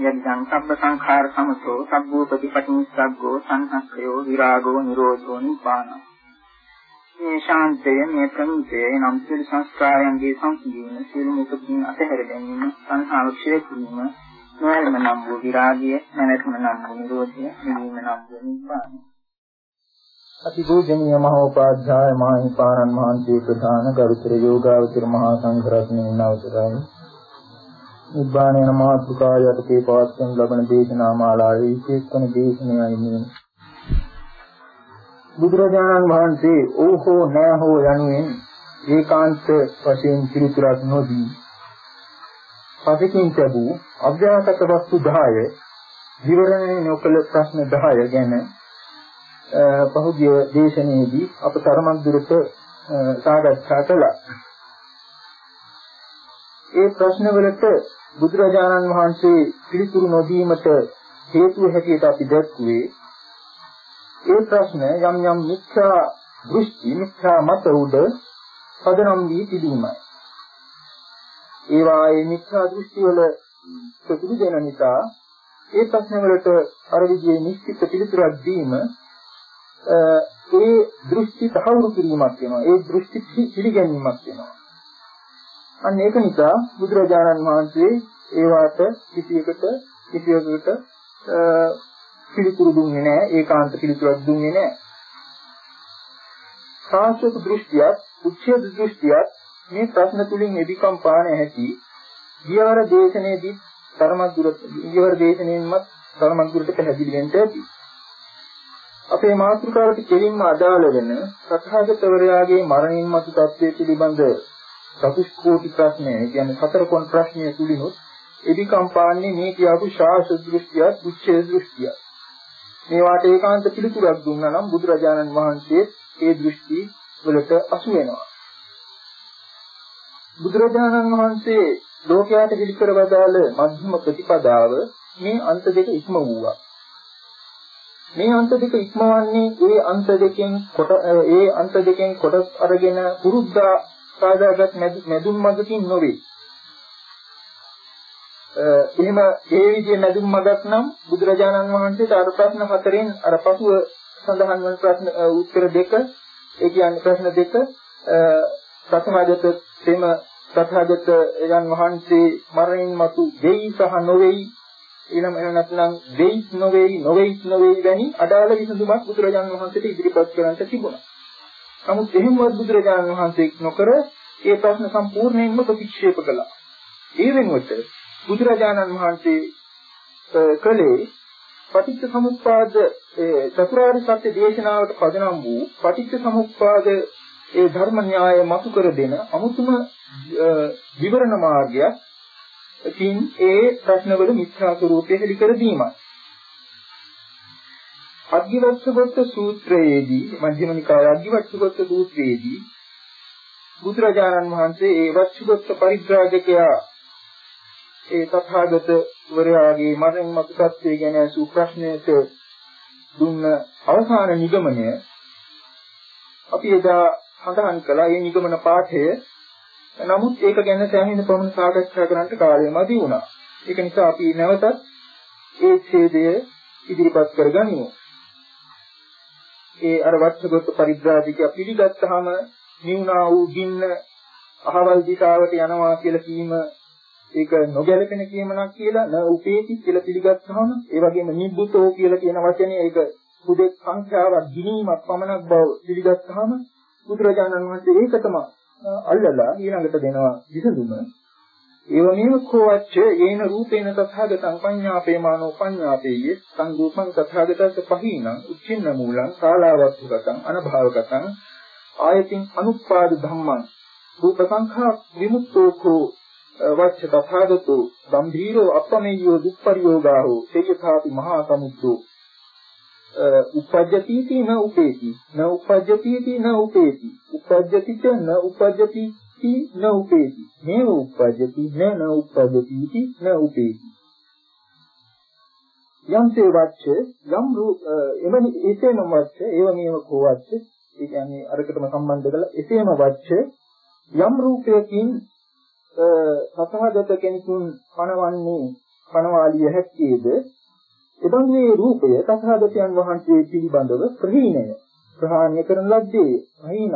යදිදං සබ්බ සංඛාර සමතෝ සබ්බෝ ප්‍රතිපටිනිස්සග්ගෝ සංහක්ඛයෝ විරාගෝ නිරෝධෝ නිපාන මේ ශාන්තය මේ ප්‍රමුඛය නම් සිල් සංස්කාරයන්ගේ සංකීර්ණ සිල් මුතුකින් අතහැර ගැනීම සංහාව ක්ෂය කිරීම නොයල්ම නම් වූ විරාගය නැවැත්ම නම් වූ නිරෝධය නිවීම නම් වූ නිපාන අතිපූජනීය මහෝපාධ්‍යාය මහිපාරන් මහන්සිය ප්‍රධාන ගරුතර යෝගාවචර මහා සංඝරත්නයන් අවසරයි නිබ්බාන යන මාතෘකාව යටතේ පවත්වන ලබන දේශනා මාලාවේ විශේෂ වන දේශනයයි මේ. බුදුරජාණන් වහන්සේ ඕහෝ නෑ හෝ යනුවෙන් ඒකාන්ත වශයෙන් පිළිතුරක් නොදී පසකින් ලැබූ අභ්‍යාසක වස්තු 10 විවරණය නොකළ ප්‍රශ්න 10 ගැන පහුගිය දේශනාවේදී අප තරමක් දුරට සාකච්ඡා කළා. ඒ ප්‍රශ්නවලට බුදුරජාණන් වහන්සේ පිළිතුරු නොදීමට හේතුව හැටියට අපි දැක්ුවේ ඒ ප්‍රශ්න යම් යම් මිත්‍යා දෘෂ්ටි මිත්‍යා මත උඩ පදනම් වී තිබීමයි. ඒවා ඒ මිත්‍යා දෘෂ්ටි වල ප්‍රතිදි දෙන නිසා ඒ ප්‍රශ්න වලට අර විදිහේ නිශ්චිත පිළිතුරක් දීම ඒ දෘෂ්ටි තහවුරු කිරීමක් වෙනවා. ඒ දෘෂ්ටි පිළිගැනීමක් වෙනවා. අන්න ඒක නිසා බුදුරජාණන් වහන්සේ ඒවට කිසියකට කිසියකට පිළිතුරු දුන්නේ නැහැ. ඒකාන්ත පිළිතුරක් දුන්නේ නැහැ. සාස්වත දෘෂ්ටියත් උච්ඡේද දෘෂ්ටියත් මේ ප්‍රශ්න තුලින් එදිකම් පාන ඇති ගියවර දේශනයේදී ධර්මයක් දුර ගියවර දේශනෙන්මත් ධර්මයක් දුරට පැහැදිලි වෙන්න ඇති. අපේ මාතෘකාවට කෙලින්ම අදාළ වෙන සත්‍යගතවරයාගේ මරණින් මතු තත්ත්වයේ පිළිබඳ චතුස්කෝටි ප්‍රශ්නය කියන්නේ සතර කොන් ප්‍රශ්නය තුලිනුත් එදිකම් පාන්නේ මේ කියපු ශාස්ත්‍ර දෘෂ්ටිය, උච්චේ දෘෂ්ටිය. මේවාට ඒකාන්ත පිළිතුරක් දුන්නා නම් බුදුරජාණන් වහන්සේ ඒ දෘෂ්ටි වලට අසු වෙනවා. බුදුරජාණන් වහන්සේ ලෝකයට පිළිකර වදාළ මධ්‍යම ප්‍රතිපදාව මේ අන්ත දෙක ඉක්ම වූවා. මේ අන්ත දෙක ඉක්මවන්නේ ඒ අන්ත දෙකෙන් කොට ඒ අන්ත දෙකෙන් කොටස් අරගෙන පුරුද්දා සාදාගත් මැදුම් මඟකින් නොවේ. එහෙම ඒ විදිහේ මැදුම් මඟක් නම් බුදුරජාණන් වහන්සේට අර ප්‍රශ්න හතරෙන් අර පසුව සඳහන් වන ප්‍රශ්න උත්තර දෙක ඒ කියන්නේ ප්‍රශ්න දෙක ප්‍රථමගත තෙම තථාගත යන් වහන්සේ මරණින් මතු දෙයි සහ නොවේයි ඊළම එන නැත්නම් දෙයි නොවේයි නොවේයි නොවේයි වැනි අදාළ විසඳුමක් බුදුරජාණන් වහන්සේට ඉදිරිපත් කරන්නට තිබුණා. නමුත් එහෙමවත් බුදුරජාණන් වහන්සේ නොකර ඒ ප්‍රශ්න සම්පූර්ණයෙන්ම ප්‍රතික්ෂේප කළා. ඒ වෙනුවට බුදුරජාණන් වහන්සේ කලේ පටිච්ච සමුප්පාද චතුරාර්ය සත්‍ය දේශනාවට පදනම් වූ පටිච්ච සමුප්පාද ඒ ධර්ම න්‍යාය මතු කර දෙන අමුතුම විවරණ මාර්ගයක් තින් ඒ ප්‍රශ්නවල මිත්‍යා ස්වરૂපය හෙළි කර දීමයි. අග්ගිවච්ඡගත සූත්‍රයේදී මධ්‍යම නිකාය අග්ගිවච්ඡගත සූත්‍රයේදී බුදුරජාණන් වහන්සේ ඒ වච්ඡගත පරිත්‍රාජකයා ඒ තථාගත වරයාගේ මරණ මත තත්ත්වය ගැන අසු ප්‍රශ්නයට දුන්න අවසාන නිගමනය අපි එදා සඳහන් කළා මේ නිගමන පාඨය නමුත් ඒක ගැන සෑහෙන ප්‍රමාණ සාකච්ඡා කරන්නට කාලය මදි වුණා. ඒක නිසා අපි නැවතත් ඒ ඡේදය ඉදිරිපත් කරගනිමු. ඒ අර වච්චගත පරිබ්‍රාජික පිළිගත්තාම නිවුණා වූ ගින්න අහවල් දිශාවට යනවා කියලා කීම ඒක නොගැලපෙන කියමනක් කියලා න උපේති කියලා පිළිගත්තාම ඒ වගේම නිබ්බුතෝ කියලා කියන වචනේ ඒක සුදෙක් සංඛ්‍යාවක් ගිනීමක් පමණක් බව පිළිගත්තාම බුදුරජාණන් වහන්සේ ඒකටම අල්ලලා ඊළඟට දෙනවා විසඳුම. ඒවමේව කෝවච්ච යේන රූපේන තථාගතං පඤ්ඤාපේමානෝ පඤ්ඤාපේය සංරූපං තථාගතස්ස පහීනං උච්චින්න මූලං කාලාවත්තුගතං අනභාවගතං ආයතින් අනුපාද ධම්මං රූප සංඛා විමුක්තෝ කෝ වච්ච තථාගතෝ ගම්භීරෝ අපමෙය්‍යෝ දුප්පරියෝගාහෝ තේජථාපි මහා සමුද්දෝ. උපජ්ජති න උපේති න උපජ්ජති න උපේති උපජ්ජති ච න උපජ්ජති න උපේති. නේව උපජ්ජති න න උපජ්ජති න උපේති. යම්සේ වච්ච යම් රූප එවනි එසේම වච්ච ඒවමීම කෝවච්ච ඒ කියන්නේ අරකටම සම්බන්ධ කරලා එසේම වච්ච යම් රූපයකින් සතහගත කෙනෙකුන් පණවන්නේ පණවාලිය හැක්කේද? එබඳු මේ රූපය තථාගතයන් වහන්සේ පිළිබඳව ප්‍රහීනය. ප්‍රහාණය කරන ලද්දේ අහිනම්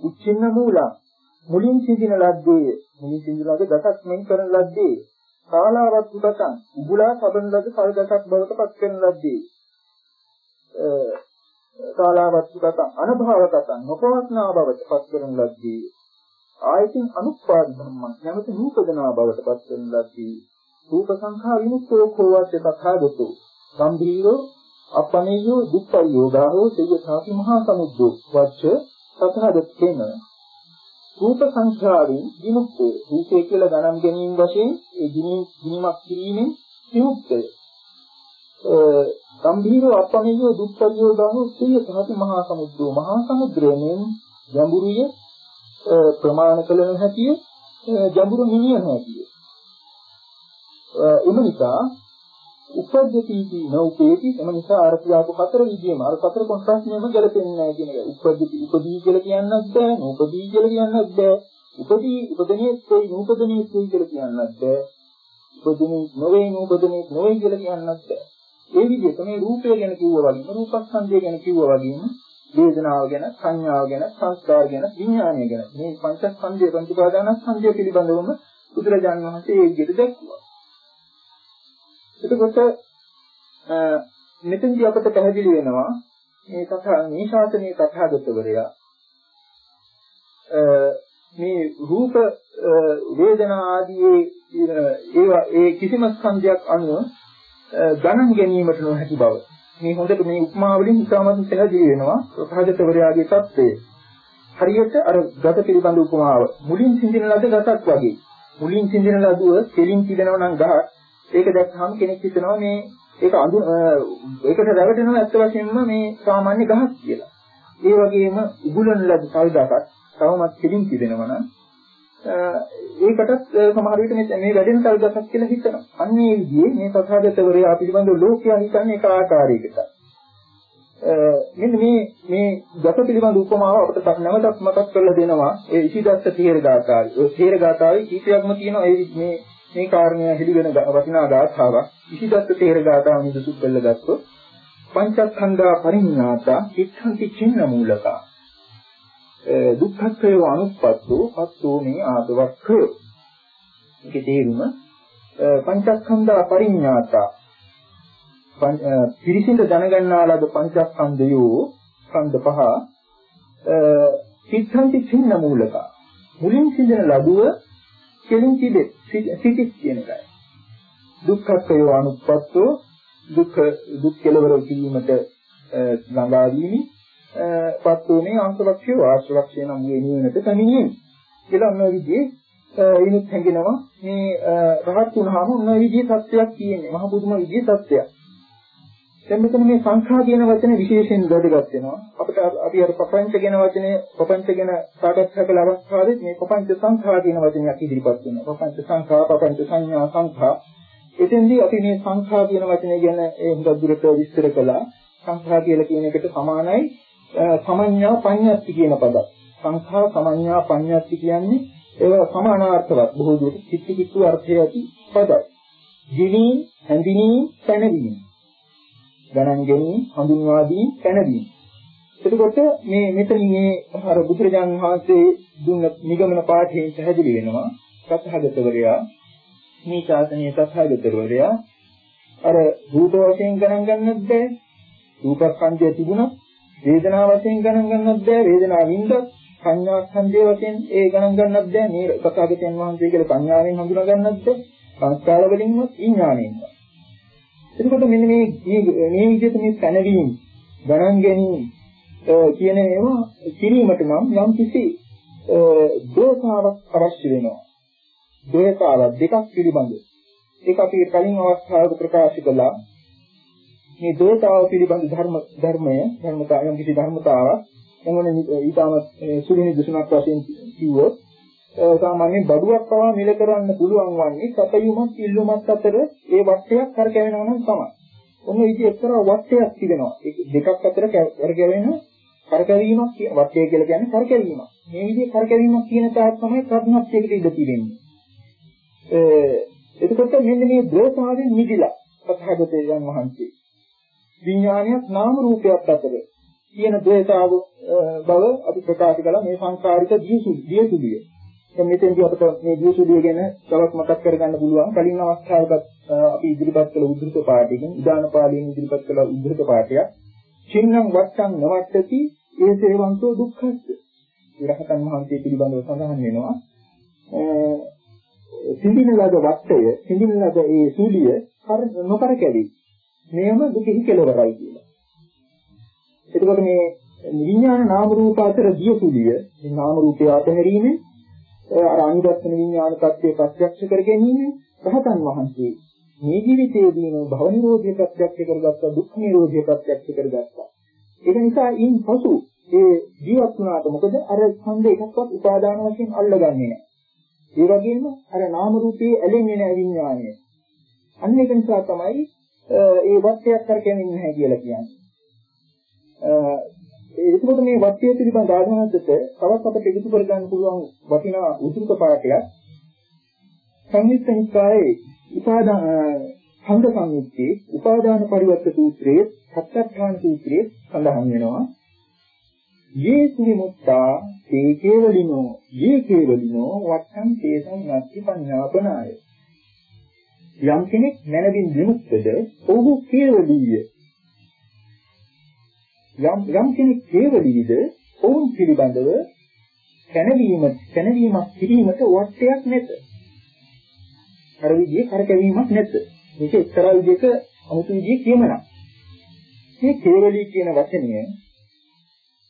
උච්චින්න මූලං. මුලින් සිඳින ලද්දේ මුලින් සිඳින ලද්ද දසක් මෙන් කරන ලද්දේ කාලාවත් උපතං උබුලා සබන ලද්ද සල් දසක් බවට පත් කරන ලද්දේ. කාලාවත් උපතං අනභවගතං නොපවත්නා බවට පත් කරන ලද්දේ. ආයතින් අනුපාද ධම්මං නැවත නූපදනා බවට පත් කරන ලද්දේ. රූප සංඛා විමුක්තෝ කෝවච්ච තථාගතෝ ගම්භීරෝ අපනේයෝ දුක්ඛයෝගාහෝ සේයථාපි මහා සමුද්දෝ වච්ච තථාගතේන රූප සංඛාරින් විමුක්තේ රූපේ කියලා ගණන් ගැනීම වශයෙන් ඒ ගිනීමක් කිරීමෙන් විමුක්තය. ගම්භීරෝ අපනේයෝ දුක්ඛයෝගාහෝ සේයථාපි මහා සමුද්දෝ. මහා සමුද්‍රයෙන් ගැඹුරුය ප්‍රමාණ කළ නොහැකිය ගැඹුරු නිවිය නොහැකිය. එම නිසා උපද්දති නෝපේති එම නිසා අර කියාපු හතර විදියම අර හතර කොන්ත්‍රාස්ට්නේම ගැලපෙන්නේ නැහැ කියන එක. උපද්දති උපදී කියලා කියන්නත් බෑ, නෝපදී කියලා කියන්නත් බෑ. උපදී උපදනේ කොයි නෝපදනේ කොයි කියලා කියන්නත් බෑ. උපදිනේ නොවේ නෝපදනේ නොවේ කියලා කියන්නත් බෑ. ඒ විදිහට මේ රූපය ගැන කිව්වා වගේම රූපස්කන්ධය ගැන කිව්වා වගේම වේදනාව ගැන සංඥාව ගැන සංස්කාර ගැන විඥානය ගැන මේ පංචස්කන්ධය පංචපාදානස්කන්ධය පිළිබඳවම බුදුරජාණන් වහන්සේ ඒ විදිහට දැක්වුවා. එතකොට මෙතෙන්දී අපට පැහැදිලි වෙනවා මේ කථා මේ ශාසනයේ තථාගතවරයා මේ රූප වේදනා ආදී ඒවා ඒ කිසිම ස්කන්ධයක් අනුව ගණන් ගැනීමට නොහැකි බව. මේ හොඳට මේ උපමා වලින් ඉතාමත් පැහැදිලි වෙනවා තථාගතවරයාගේ தත්ත්වය. හරියට අර ගත පිළිබඳ උපමාව. මුලින් සිඳින ලද ගතක් වගේ. මුලින් සිඳින ලදුව කෙලින් තිබෙනවා නම් ගහක්. ඒක දැක්කහම කෙනෙක් හිතනවා මේ ඒක අඳු ඒකට රැවටෙනවා ඇත්ත වශයෙන්ම මේ සාමාන්‍ය ගහක් කියලා. ඒ වගේම උගුලන ලද සල්දාකක් තවමත් කෙලින් තිබෙනවා නම් ඒකටත් සමහර විට මේ මේ වැඩෙන සල්දාකක් කියලා හිතනවා. අන්න ඒ විදිහේ මේ තථාගතවරයා පිළිබඳව ලෝකයා හිතන්නේ එක ආකාරයකට. මෙන්න මේ මේ ගත පිළිබඳ උපමාව අපිට නැවතත් මතක් කරලා දෙනවා ඒ ඉසිදස්ස තීර ගාථාවේ. ඒ තීර ගාථාවේ කීපයක්ම තියෙනවා ඒ මේ මේ කාරණය හෙළි වෙන වටිනා ගාථාවක්. ඉසිදත්ත තේර ගාථාව නිදුසු කළ ගත්තොත් පංචස්කන්ධා පරිඤ්ඤාතා චිත්තන්ති චින්න මූලකා. දුක්ඛත්වය අනුප්පත්තෝ පස්සෝ මේ ආදවක්ඛය. ඒකේ තේරුම පංචස්කන්ධා පරිඤ්ඤාතා. පිරිසිඳ දැනගන්නා ලද පංචස්කන්ධයෝ ස්කන්ධ පහ චිත්තන්ති චින්න මූලකා. මුලින් සිඳන ලදුව කෙලින් තිබේ සිටිස් කියන එකයි. දුක්ඛත්වය අනුප්පත්තෝ. දුක්ඛ දුක් කෙලවර වීමට ළඟා වීමි පත්තෝ මේ අංශලක්ෂ්‍ය වාස්ලක්ෂ්‍ය නම් මේ නිවනට පැමිණීම කියලා ඔන්න විදිහේ ඉනිත් හැඟෙනවා. මේ රහත් වුණාම ඔන්න විදිහේ සත්‍යයක් තියෙන්නේ. මහ බුදුම විදිහේ සත්‍යයක් දැන් මෙතන මේ සංඛා කියන වචනේ විශේෂයෙන් වැදගත් වෙනවා. අපිට අපි අර ප්‍රපංච කියන වචනේ ප්‍රපංච ගැන සාකච්ඡා කළ අවස්ථාවේ මේ ප්‍රපංච සංඛා කියන වචනයක් ඉදිරිපත් වෙනවා. ප්‍රපංච සංඛා, ප්‍රපංච සංඥා සංඛා. එතෙන්දී අපි මේ සංඛා කියන වචනේ ගැන ඒ හුඟක් දුරට විස්තර කළා. සංඛා කියලා කියන එකට සමානයි සමඤ්ඤා පඤ්ඤාති කියන පදයක්. සංඛා සමඤ්ඤා පඤ්ඤාති කියන්නේ ඒවා සමානාර්ථවත් බොහෝ දුරට කිත්ති කිත්තු අර්ථය ඇති පදයි. ජීවීන් හැඳිනීම් පැනවීම. ගණන් ගැනීම හඳුන්වා දීම පැනවීම. එතකොට මේ මෙතන මේ අර බුදුරජාණන් වහන්සේ දුන්න නිගමන පාඨයෙන් පැහැදිලි වෙනවා සත්‍යගතවරයා මේ ශාසනයේ සත්‍යගතවරයා. අර රූප වශයෙන් ගණන් ගන්නත් බෑ රූපස්කන්ධය තිබුණා වේදනාව වශයෙන් ගණන් ගන්නත් බෑ වේදනාවින්ද සංඥා ස්කන්ධය වශයෙන් ඒ ගණන් ගන්නත් බෑ. මේ සත්‍යගතයන් වහන්සේ කියලා සංඥාවෙන් හඳුනා ගන්නත් බෑ. සංස්කාර වලින්වත් විඥාණයෙන්වත්. එතකොට මෙන්න මේ මේ විදිහට මේ පැනවීම ගණන් ගැනීම කියන ඒවා කිරීමට නම් යම් කිසි දෝෂාවක් අවශ්‍ය වෙනවා. දෝෂාවක් දෙකක් පිළිබඳ. ඒක අපි කලින් අවස්ථාවක ප්‍රකාශ කළා. මේ දෝෂාව පිළිබඳ ධර්ම ධර්මය ධර්මතාව යම් කිසි ධර්මතාවක් එමන ඊටම සුළුනි දුෂණක් වශයෙන් කිව්වොත් සාමාන්‍යයෙන් බඩුවක් පවා මිල කරන්න පුළුවන් වන්නේ සැපයුමක් ඉල්ලුමක් අතර ඒ වටයක් කරකැවෙනවා නම් තමයි. ඔන්න ඉති එක්තරා වටයක් තිබෙනවා. ඒක දෙකක් අතර කරකැවෙන කරකැවීමක් කියන වටය කියලා කියන්නේ කරකැවීමක්. මේ විදිහේ කරකැවීමක් කියන තාක් තමයි ප්‍රඥාක්ෂයකට ඉඳ තියෙන්නේ. එතකොට මෙන්න මේ දෝෂාවෙන් මිදිලා සත්‍යගතයන් වහන්සේ විඥානයක් නාම රූපයක් අතර කියන ද්වේතාව බව අපි ප්‍රකාශ කළා මේ සංකාරික දියසුදිය. දැන් මෙතෙන්දී අපිට මේ දියසුදිය ගැන තවත් මතක් කරගන්න පුළුවන්. කලින් අවස්ථාවක අපි ඉදිරිපත් කළ උද්දෘත පාඩයකින් උදාන පාළියෙන් ඉදිරිපත් කළ උද්දෘත පාඩයක් චින්නම් වත්තං නවත්තති ඒ සේවන්තෝ දුක්ඛස්ස. රහතන් වහන්සේ පිළිබඳව සඳහන් වෙනවා. සිඳින ලද වත්තය, සිඳින ලද ඒ සූලිය නොකර කැවි. මෙයම දුකෙහි කෙලවරයි කියලා. එතකොට මේ විඥාන නාම රූප අතර දිය සූලිය, මේ නාම රූපය අතහැරීමෙන් අර අනිදස්සන විඥාන tattve ප්‍රත්‍යක්ෂ කර ගැනීම රහතන් වහන්සේ මේ ජීවිතයේදීම භව නිරෝධය ප්‍රත්‍යක්ෂ කරගත්තා දුක් නිරෝධය ප්‍රත්‍යක්ෂ කරගත්තා. ඒක නිසා ඉන් පසු ඒ ජීවත් වුණාට මොකද? අර ඡන්ද එකක්වත් උපාදාන වශයෙන් අල්ලගන්නේ නැහැ. ඒ වගේම අර නාම රූපයේ ඇලෙන්නේ නැහැ විඥානය අන්න ඒක නිසා තමයි ඒ වත්‍යයක් කරකෙන්නේ නැහැ කියලා කියන්නේ. ඒකකොට මේ වත්‍ය පිළිබඳ ආධාරකට තවත් අපිට එකතු කර ගන්න පුළුවන් වටිනා උතුරුක පාඩයක් සංයුක්ත නිකායේ උපාදාන ඡන්ද සංයුත්තේ උපාදාන පරිවර්ත සූත්‍රයේ සත්‍යඥාන සූත්‍රයේ සඳහන් වෙනවා. යේ සුවිමුක්තා තේ කේවලිනෝ යේ කේවලිනෝ වත්තං තේසං නැති පඤ්ඤාපනාය. යම් කෙනෙක් මනවින් විමුක්තද ඔහු කේවලීය. යම් යම් කෙනෙක් කේවලීද ඔවුන් පිළිබඳව කැනවීම කැනවීමක් කිරීමට වටයක් නැත අර විදිහේ කරකැවීමක් නැද්ද? මේක එක්තරා විදිහක අමුතු විදිහේ කියමනක්. මේ කේවලී කියන වචනය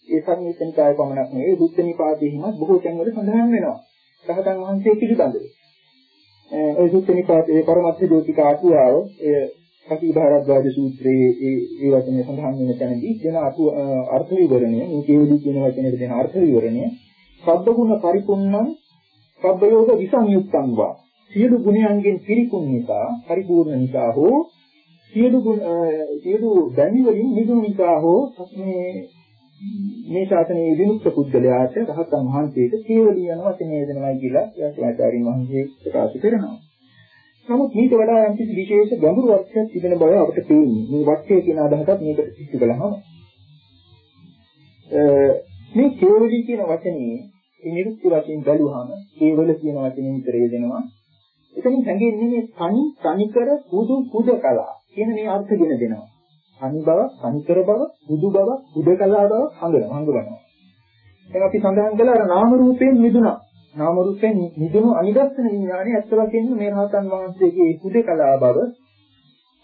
ඒ සංයුත්තනිකාය පමණක් නෙවෙයි බුද්ධ නිපාතේහිමත් බොහෝ තැන්වල සඳහන් වෙනවා. රහතන් වහන්සේ පිළිබඳව. ඒ බුද්ධ නිපාතේ පරමත්ථ ජෝතික ආතුආව ඒ කපි භාරද්වාජ සූත්‍රයේ ඒ ඒ වචනේ සඳහන් වෙන තැනදී දෙන අතු අර්ථ විවරණය මේ කේවලී කියන වචනේට දෙන අර්ථ විවරණය සබ්බගුණ පරිපූර්ණං සබ්බයෝග විසංයුක්තං වා සියලු ගුණයන්ගෙන් පිරිපුන් නිසා පරිපූර්ණ නිසා හෝ සියලු සියලු දැනි වලින් නිදුණු නිසා හෝ මේ මේ ශාසනයේ විමුක්ත පුද්ගලයාට රහතන් වහන්සේට කේවලිය යන වචනේ දෙනවායි කියලා යාචාරින් වහන්සේ ප්‍රකාශ කරනවා. නමුත් මේක වඩා යම් කිසි විශේෂ ගැඹුරු අර්ථයක් තිබෙන බව අපිට පේන්නේ. මේ වචය කියන අදහසත් මේකට සිද්ධ කළාම මේ කේවලී කියන වචනේ ඒ නිරුක්ති වශයෙන් බැලුවාම කේවල කියන වචනේ විතර යෙදෙනවා. එතනින් හැංගෙන්නේ මේ තනි තනිකර පුදු පුදකලා කියන මේ අර්ථ ගෙන දෙනවා. තනි බව, තනිකර බව, පුදු බව, පුදකලා බව හංගනවා හංගවනවා. දැන් අපි සඳහන් කළා අර නාම රූපයෙන් මිදුණා. නාම රූපයෙන් මිදුණු අනිදස්සන විඥානය ඇත්ත වශයෙන්ම මේ රහතන් වහන්සේගේ පුදකලා බව,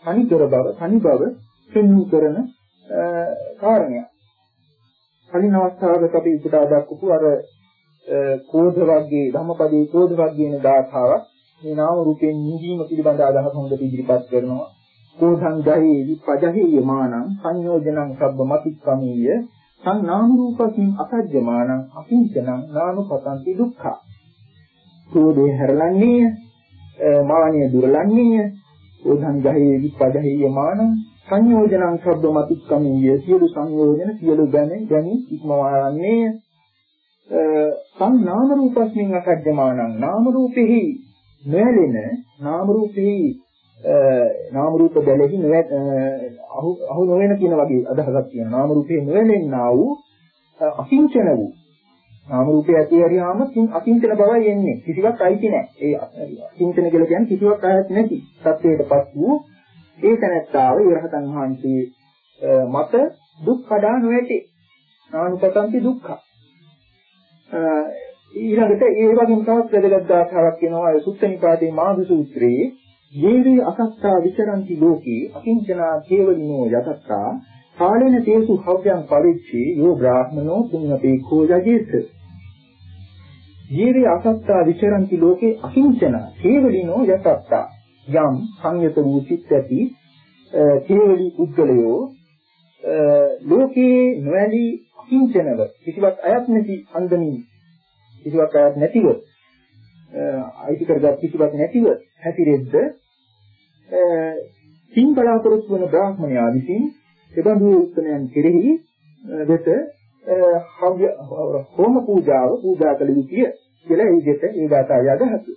තනිකර බව, තනි බව පෙන්වු කරන කාරණයක්. කලින් අවස්ථාවක අපි උපුටා දක්වපු අර කෝධ වර්ගයේ ධම්මපදයේ කෝධ වර්ගයේන දාඨාවක් මේ නාම රූපයෙන් නිදීම පිළිබඳ අදහස හොඳට ඉදිරිපත් කරනවා. කෝධං ජහේ විපජහේ මානං සංයෝජනං සබ්බ මතික්කමීය සං නාම රූපකින් අසජ්ජමානං අකිංචනං නානුපතන්ති දුක්ඛ. කෝධේ හැරලන්නේ මානිය දුරලන්නේ කෝධං ජහේ විපජහේ මානං සංයෝජනං සබ්බ මතික්කමීය සියලු සංයෝජන සියලු දැන ගැනීම ඉක්මවාන්නේ සම් නාම රූපස්මින් අසජ්ජමානං නාම රූපෙහි නොයැලෙන නාම රූපෙහි නාම රූප බැලෙහි අහු අහු නොවන කියන වගේ අදහසක් තියෙනවා. නාම රූපේ නොයැලෙන්නා වූ අකිංචන වූ. නාම රූපය ඇති හරියාම අකිංචන බවයි එන්නේ. කිසිවක් අයිති නැහැ. ඒ අකිංචන කියලා කියන්නේ කිසිවක් අයිති නැති සත්‍යයටපත් වූ ඒ තැනැත්තාව ඉරහතන් වහන්සේ මත දුක් කඩා නොඇති. නානුපතන්ති දුක්ඛ. ඊළඟට ඒ වගේම තවත් වැදගත් දාඨාවක් කියනවා සුත්ත නිපාතේ මාධ සූත්‍රයේ ජීවි අසත්තා විචරಂತಿ ලෝකේ අකිංචනා කේවලිනෝ යතත්තා කාලේන තේසු හව්‍යං පරිච්ඡේ යෝ බ්‍රාහ්මනෝ පුඤ්ඤපේඛෝ යජේත. ජීවි අසත්තා විචරಂತಿ ලෝකේ අකිංචනා කේවලිනෝ යතත්තා. යම් සංයත වූ සිත් ඇති කේවලි පුද්ගලයෝ ලෝකේ නොඇලී අකිංචනව කිසිවක් අයත් නැති අන්දමින් කිසිවක් අයත් නැතිව අයිති කරගත් කිසිවක් නැතිව හැතිරෙද්ද සිං බලාපොරොත්තු වන බ්‍රාහ්මණයා විසින් එබඳු උත්තරයන් කෙරෙහි වෙත හෝම පූජාව පූජා කළ යුතුය කියලා ඒ දෙත ඒ ගාථාව යදහතු.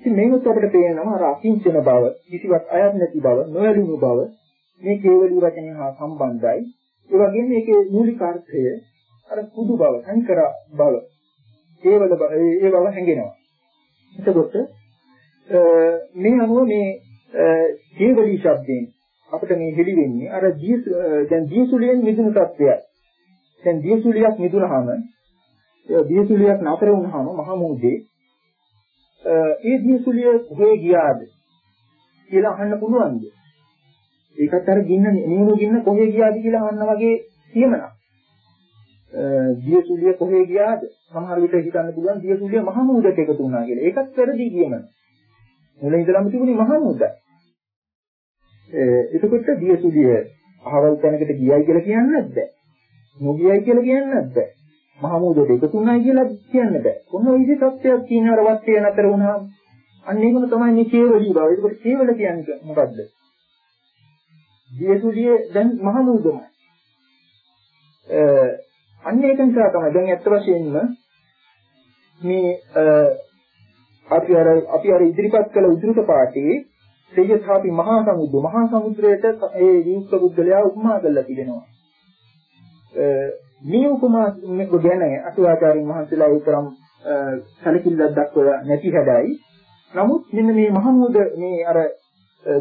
ඉතින් මේකත් අපිට පේනවා අර අකිංචන බව, කිසිවක් අයත් නැති බව, නොයලුණු බව මේ කේවලී වචනය හා සම්බන්ධයි. ඒ වගේම මේකේ මූලික අර්ථය අර කුදු බව, සංකර බව, කේවල බව, ඒ බව හැඟෙනවා. එතකොට මේ අනුව මේ කේවලී ශබ්දයෙන් අපිට මේ හෙලි වෙන්නේ අර දැන් දියසුලියෙන් මිදුණු තත්ත්වයයි. දැන් දියසුලියක් මිදුණාම දියසුලියක් නතර වුණාම මහා මෝදේ ඒ දියසුලිය කොහේ ගියාද කියලා අහන්න පුළුවන්ද? ඒකත් අර ගින්න නියුණු ගින්න කොහේ ගියාද කියලා අහන්න වගේ කියමනක්. දියසුලිය කොහේ ගියාද? සමහර විට හිතන්න පුළුවන් දියසුලිය මහා මූදට එකතු වුණා කියලා. ඒකත් වැරදි කියමන. මුල ඉඳලම තිබුණේ මහා මූදයි. එතකොට දියසුලිය අහවල් තැනකට ගියයි කියලා කියන්නත් බෑ. නොගියයි කියලා කියන්නත් බෑ. මහා මූදට එකතු වුණායි කියලා කියන්න බෑ. කොහොම විදිහේ තත්ත්වයක් කියන අර වත්තේ නතර වුණාම අන්න ඒකම තමයි මේ කේවලී බව. ඒකට කේවල කියන්නේ මොකද්ද? දියසුලිය දැන් මහා මූදමයි. අන්න ඒක නිසා තමයි දැන් ඇත්ත වශයෙන්ම මේ අපි අර අපි අර ඉදිරිපත් කළ උද්දෘත පාඨයේ තේජසාපි මහා සමුද්‍ර මහා සමුද්‍රයට ඒ විමුක්ත බුද්ධලයා උපමා කරලා තිබෙනවා. මේ උපමා ගැන අටුවාචාරින් වහන්සේලා ඒ තරම් සැලකිල්ලක් දක්වලා නැති හැබැයි නමුත් මෙන්න මේ මහමුද මේ අර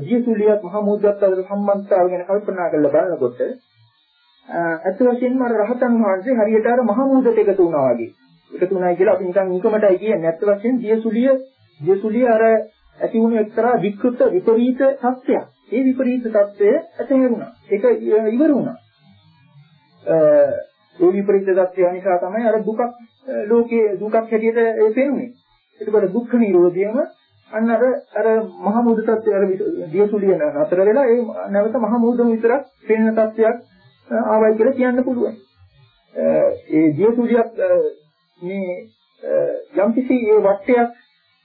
ජීසුලියත් මහමුදත් අතර සම්බන්ධතාව ගැන කල්පනා කරලා බලනකොට ඇත්ත වශයෙන්ම අර රහතන් වහන්සේ හරියට අර මහමුදට එකතු වුණා වගේ. එකතු වුණායි කියලා අපි නිකන් නිකමටයි කියන්නේ. ඇත්ත වශයෙන් ජීසුලිය ජීසුලිය අර ඇති වුණු එක්තරා විකෘත විපරීත සත්‍යයක්. ඒ විපරීත සත්‍යය ඇතහැරුණා. ඒක ඉවර වුණා. ඒ විපරීත සත්‍යය නිසා තමයි අර දුකක් ලෝකයේ දුකක් හැටියට ඒ පෙනුනේ. ඒකවල දුක්ඛ නිරෝධයම අන්න අර අර මහ මුද තත්ත්වය අර දියසුලිය නතර වෙලා ඒ නැවත මහ මුදම විතරක් පෙනෙන තත්ත්වයක් ආවයි කියලා කියන්න පුළුවන්. ඒ දියසුලියක් මේ යම්කිසි ඒ වටයක්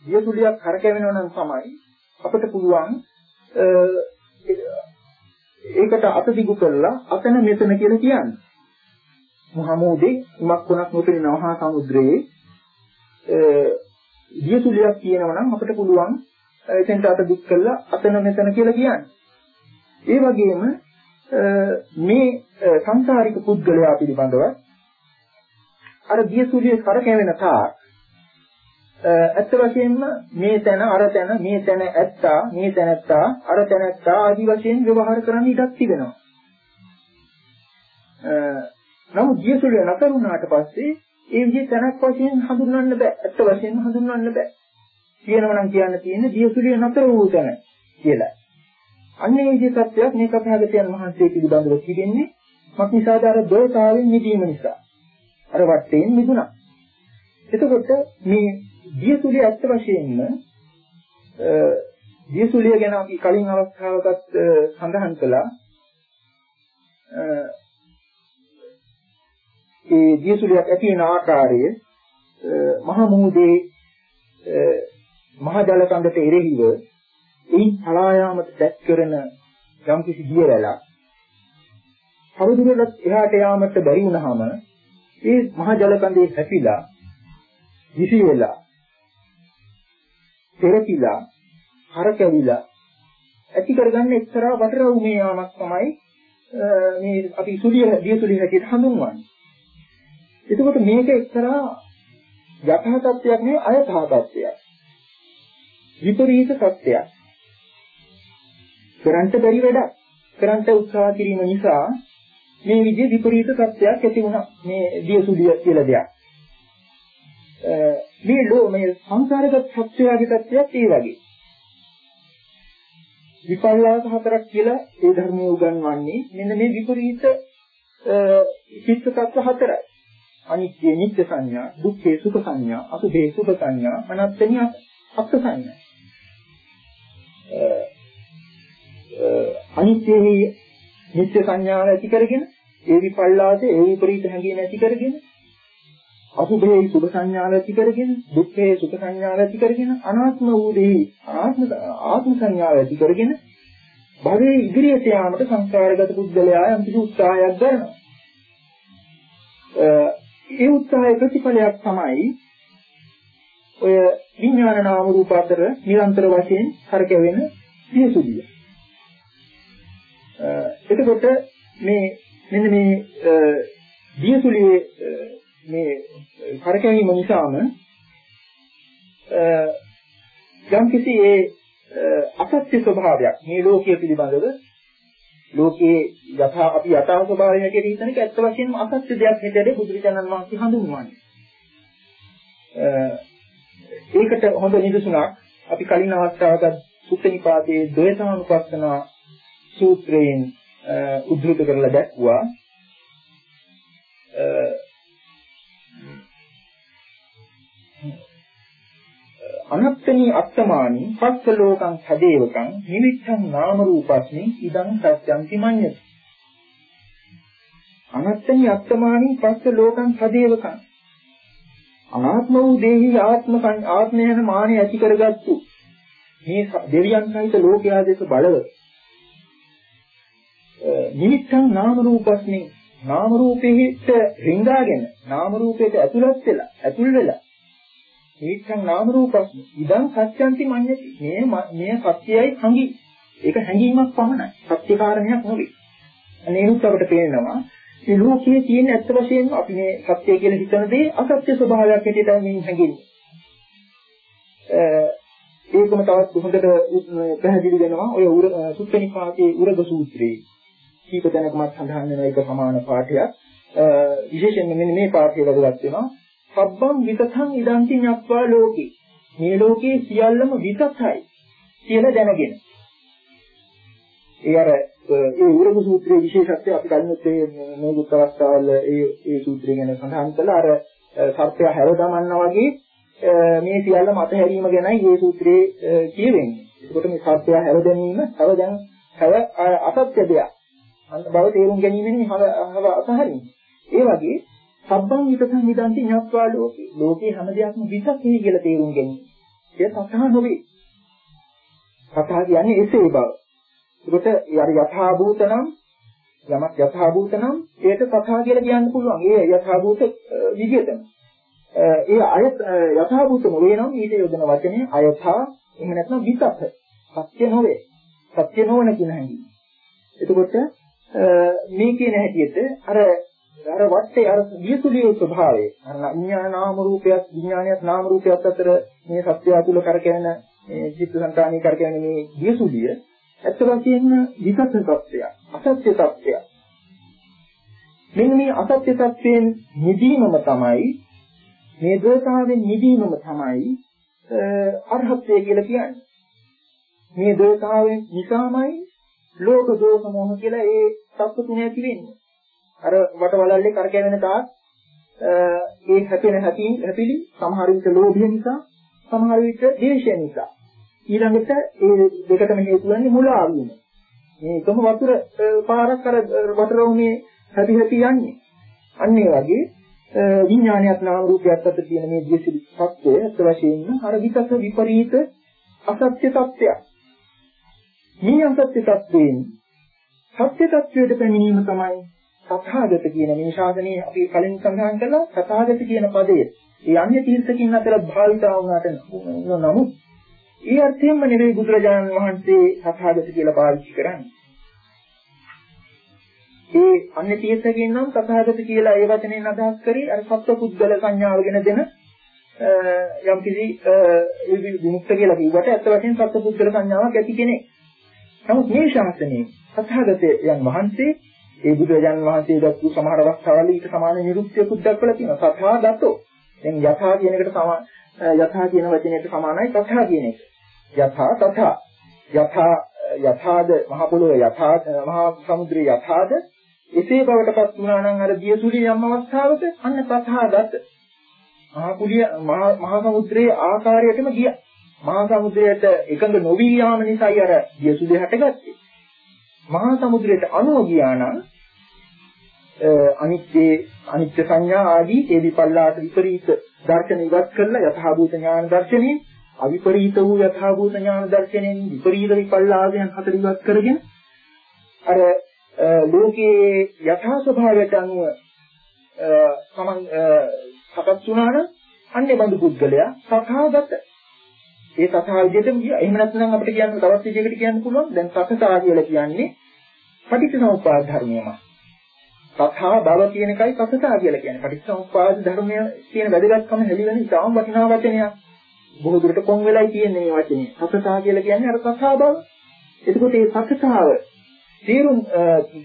දියසුලියක් කරකැවෙනවා නම් තමයි අපිට පුළුවන් ඒකට අත දිගු කරලා අතන මෙතන කියලා කියන්නේ. මහමෝදේ උමක් කොනක් නොපෙනෙන මහා සමුද්‍රයේ දියසුලියක් කියනවා නම් අපිට පුළුවන් එතෙන්ට අත දික් කරලා අතන මෙතන කියලා කියන්නේ. ඒ වගේම මේ සංසාරික පුද්ගලයා පිළිබඳව අර දියසුලිය කරකැවෙන තාක් ඇත්ත වශයෙන්ම මේ තැන අර තැන මේ තැන ඇත්තා මේ තැනැත්තා අර තැනැත්තා ආදි වශයෙන් ව්‍යවහාර කරන්න ඉඩක් තිබෙනවා. නමුත් දියසුලිය නතර වුණාට පස්සේ ඒ විදිහේ තැනක් වශයෙන් හඳුන්වන්න බෑ. ඇත්ත වශයෙන්ම හඳුන්වන්න බෑ. කියනවා නම් කියන්න තියෙන්නේ දියසුලිය නතර වූ තැන කියලා. අන්නේ විදිහේ සත්‍යයක් මේ කථාගතයන් වහන්සේ පිළිබඳව තිබෙන්නේ මක් නිසාද අර දෝතාවෙන් මිදීම නිසා. අර වටේන් මිදුණා. එතකොට මේ දියසුලිය ඇත්ත වශයෙන්ම දියසුලිය ගැන අපි කලින් අවස්ථාවකත් සඳහන් කළා. ඒ දියසුලියක් ඇති වෙන ආකාරය මහ මුහුදේ මහ ජල කඳට එරෙහිව එයින් පලා යාමට දැක් කරන යම්කිසි දියරැලක් තවදුරටත් එහාට යාමට බැරි වුණාම ඒ මහ ජල කඳේ හැපිලා විසි වෙලා පෙරකිලා හරකැවිලා ඇති කරගන්න එක්තරා වටරවුමේ යාමක් තමයි මේ අපි සුලිය දියසුලිය හැටියට හඳුන්වන්නේ. එතකොට මේක එක්තරා යථා තත්ත්වයක් නෙවෙයි අයථා තත්ත්වයක්. විපරීත තත්ත්වයක්. කරන්ට බැරි වැඩක්. කරන්ට උත්සාහ කිරීම නිසා මේ විදිහේ විපරීත තත්ත්වයක් ඇති වුණා. මේ දියසුලිය කියලා දෙයක්. මේ ලෝ මේ සංසාරගත සත්‍යයගේ තත්ත්වයක් ඒ වගේ. විපල්ලාස හතරක් කියලා ඒ ධර්මයේ උගන්වන්නේ මෙන්න මේ විපරීත චිත්ත tattwa හතරයි. අනිත්‍ය නිත්‍ය සංඥා, දුක්ඛේ සුඛ සංඥා, අසුභේ සුභ සංඥා, අනත්තනි අත්ථ සංඥා. අනිත්‍යෙහි නිත්‍ය සංඥාව ඇති කරගෙන ඒ විපල්ලාසේ ඒ විපරීත හැඟීම ඇති කරගෙන අසුභේ සුභ සංඥාව ඇති කරගෙන දුක්ඛේ සුඛ සංඥාව ඇති කරගෙන අනාත්ම වූ දේ ආත්ම ආත්ම සංඥාව ඇති කරගෙන භවයේ ඉදිරියට යාමට සංස්කාරගත පුද්ගලයා යම් කිසි උත්සාහයක් කරනවා. ඒ උත්සාහයේ ප්‍රතිඵලයක් තමයි ඔය විඥාන නාම රූප අතර නිරන්තර වශයෙන් කරකැවෙන සියසුදිය. එතකොට මේ මෙන්න මේ දියසුලියේ මේ කරකැවීම නිසාම යම් කිසි ඒ අසත්‍ය ස්වභාවයක් මේ ලෝකයේ පිළිබඳව ලෝකයේ යථා අපි යථා ස්වභාවය හැටියට හිතන එක ඇත්ත වශයෙන්ම අසත්‍ය දෙයක් හැටියට බුදුරජාණන් වහන්සේ හඳුන්වන්නේ. ඒකට හොඳ නිදසුනක් අපි කලින් අවස්ථාවක සුත්තනිපාතයේ ද්වේතානුපස්සන සූත්‍රයෙන් උද්දෘත කරලා දැක්වුවා. අනත්තනී අත්තමානි පස්ස ලෝකං සදේවකං නිමිත්තං නාම රූපස්මින් ඉදං සත්‍යං මඤ්ඤති අනත්තනී අත්තමානි පස්ස ලෝකං සදේවකං අනාත්ම වූ දේහි ආත්ම ආත්මය යන මානෙ ඇති කරගත්තු මේ දෙවියන් සහිත ලෝකයා දෙක බලව නිමිත්තං නාම රූපස්මින් නාම රූපෙහිට රිංගාගෙන නාම රූපයට ඇතුළත් වෙලා ඇතුල් වෙලා. නිච්ඡං නාම රූපස් ඉදං සත්‍යන්ති මඤ්ඤති. මේ මේ සත්‍යයයි හංගි ඒක හැඟීමක් පමණයි. සත්‍ය කාරණයක් නෙවෙයි අනේනුත් අපිට පේනවා මේ ලෝකයේ තියෙන ඇත්ත වශයෙන්ම අපි මේ සත්‍ය කියලා හිතන දේ අසත්‍ය ස්වභාවයක් හැටියට මේ හැඟෙන්නේ. ඒකම තවත් හොඳට පැහැදිලි වෙනවා. ඔය උර සුත්තනිපාතයේ උරග සූත්‍රයේ. කීප තැනකමත් සඳහන් වෙන එක සමාන පාඨයක් විශේෂයෙන්ම මෙන්න මේ පාඨය වැදගත් වෙනවා සබ්බම් විතතං ඉදන්ති ඤත්වා ලෝකේ. මේ ලෝකේ සියල්ලම විතතයි කියලා දැනගෙන. ඒ අර ඒ උරග සූත්‍රයේ විශේෂත්වය අපි කලින්ත් මේ මේක අවස්ථාවල ඒ ඒ සූත්‍රය ගැන සඳහන් කළා. අර සත්‍ය හැව දමන්නා වගේ මේ සියල්ලම අතහැරීම ගැනයි මේ සූත්‍රයේ කියවෙන්නේ. ඒකට මේ සත්‍ය හැව දැමීම හැව දැන් හැව අසත්‍ය දෙයක්. අන්න බව තේරුම් ගැනීමෙන් හැව අතහරින්නේ. ඒ වගේ සබ්බං විතසං නිදන්ති ඤත්වා ලෝකේ. ලෝකේ හැම දෙයක්ම විතක්කේ කියලා තේරුම් ගැනීම. ඒ සත්‍යා නොවේ. සත්‍යා කියන්නේ එසේ බව. ඒකට අර යථා භූතනම් යමක් යථා භූතනම් ඒක සත්‍යා කියලා කියන්න පුළුවන්. ඒ යථා භූත විදියටම. ඒ අය යථා භූත මොලේ නම් ඊට යොදන වචනේ අයථා එහෙම නැත්නම් විතක්. සත්‍ය නොවේ. සත්‍ය නොවන කියන හැඟීම. එතකොට මේ කියන හැටියට අර අර වටේ අර වියසුලියේ ස්වභාවය අර විඥාන නාම රූපයක් විඥානයත් නාම රූපයක් අතර මේ සත්‍ය අතුල කරකැවෙන මේ චිත්තසංතානී කරකැවෙන මේ වියසුලිය ඇත්ත වශයෙන්ම විකත තත්ත්වයක් අසත්‍ය තත්ත්වයක්. මෙන්න මේ අසත්‍ය තත්ත්වයෙන් නිදීමම තමයි මේ ද්වේතාවෙන් නිදීමම තමයි අරහත්ත්වය කියලා කියන්නේ. මේ ද්වේතාවෙන් නිසාමයි ලෝක දෝෂ මොහ කියලා ඒ සත්‍ය තුන ඇති වෙන්නේ අර වටවලල්ලේ කරකැවෙන තාක් ඒ හැපෙන හැපි හැපිලි සමහර විට ලෝභය නිසා සමහර විට ද්වේෂය නිසා ඊළඟට ඒ දෙකටම හේතු වෙන්නේ මුලාව වීම. මේ එකම වතුර පාරක් අර වතුරෝමේ හැපි හැපි යන්නේ. අන්න ඒ වගේ විඥානයක් නාම රූපයක් අතර තියෙන මේ ද්වේෂිත සත්‍යය අත් වශයෙන්ම අර විකස විපරීත අසත්‍ය තත්ත්වයක්. මේ අසත්‍ය තත්ත්වයෙන් සත්‍ය තත්ත්වයට පැමිණීම තමයි තථාගත කියන මේ ශාසනයේ අපි කලින් සඳහන් කළා තථාගත කියන පදය ඒ අන්‍ය තීර්ථකින් අතර භාවිතා වුණාට නමුත් ඒ අර්ථයෙන්ම නෙවෙයි බුදුරජාණන් වහන්සේ තථාගත කියලා පාවිච්චි කරන්නේ. ඒ අන්‍ය තීර්ථකින් නම් තථාගත කියලා ඒ වචනයෙන් අදහස් කරේ අර සත්පුද්ගල සංඥාව ගැන දෙන යම් කිසි විමුක්ත කියලා කිව්වට ඇත්ත වශයෙන්ම සත්පුද්ගල සංඥාවක් ඇති කෙනෙක්. නමුත් මේ ශාසනයේ තථාගතයන් වහන්සේ ඒ බුදුරජාන් වහන්සේ දක්වපු සමහර අවස්ථාවල ඊට සමාන නිරුක්තියකුත් දක්වලා තියෙනවා. තථා දතෝ. දැන් යථා කියන එකට සමාන යථා කියන වචනයට සමානයි තථා කියන එක. යථා තථා. යථා යථාද මහ පොළොවේ යථා මහා සමුද්‍රයේ යථාද එසේ බවටපත් වුණා නම් අර දියසුලිය යම් අවස්ථාවක අන්න තථා දත. මහා කුලිය මහා සමුද්‍රයේ ආකාරයටම ගියා. මහා සමුද්‍රයට එකඟ නොවී යාම නිසායි අර දියසුලිය හටගත්තේ. මහා සමුද්‍රයට අනුව ගියා නම් අනිත්‍ය අනිත්‍ය සංඥා ආදී ඒ විපල්ලාට විපරීත දර්ශන ඉවත් කරලා යථාභූත ඥාන දර්ශනයෙන් අවිපරීත වූ යථාභූත ඥාන දර්ශනයෙන් විපරීත විපල්ලාදයන් හතර ඉවත් කරගෙන අර ලෝකයේ යථා ස්වභාවයට අනුව සමන් සකස් වුණා නම් අන්නේ බඳු පුද්ගලයා සතාගත ඒ තථා විදියටම ගියා. එහෙම නැත්නම් අපිට කියන්න තවත් විදියකට කියන්න පුළුවන්. දැන් තථා කියලා කියන්නේ පටිච්චසමුප්පාද ධර්මයමයි. තථා බව කියන එකයි තථා කියලා කියන්නේ. පටිච්චසමුප්පාද ධර්මය කියන වැදගත්කම හෙළිවෙන ඉතාම වටිනා වචනයක්. බොහෝ දුරට කොන් වෙලයි කියන්නේ මේ වචනේ. තථා කියලා කියන්නේ අර තථා බව. එතකොට මේ තථාව තේරුම්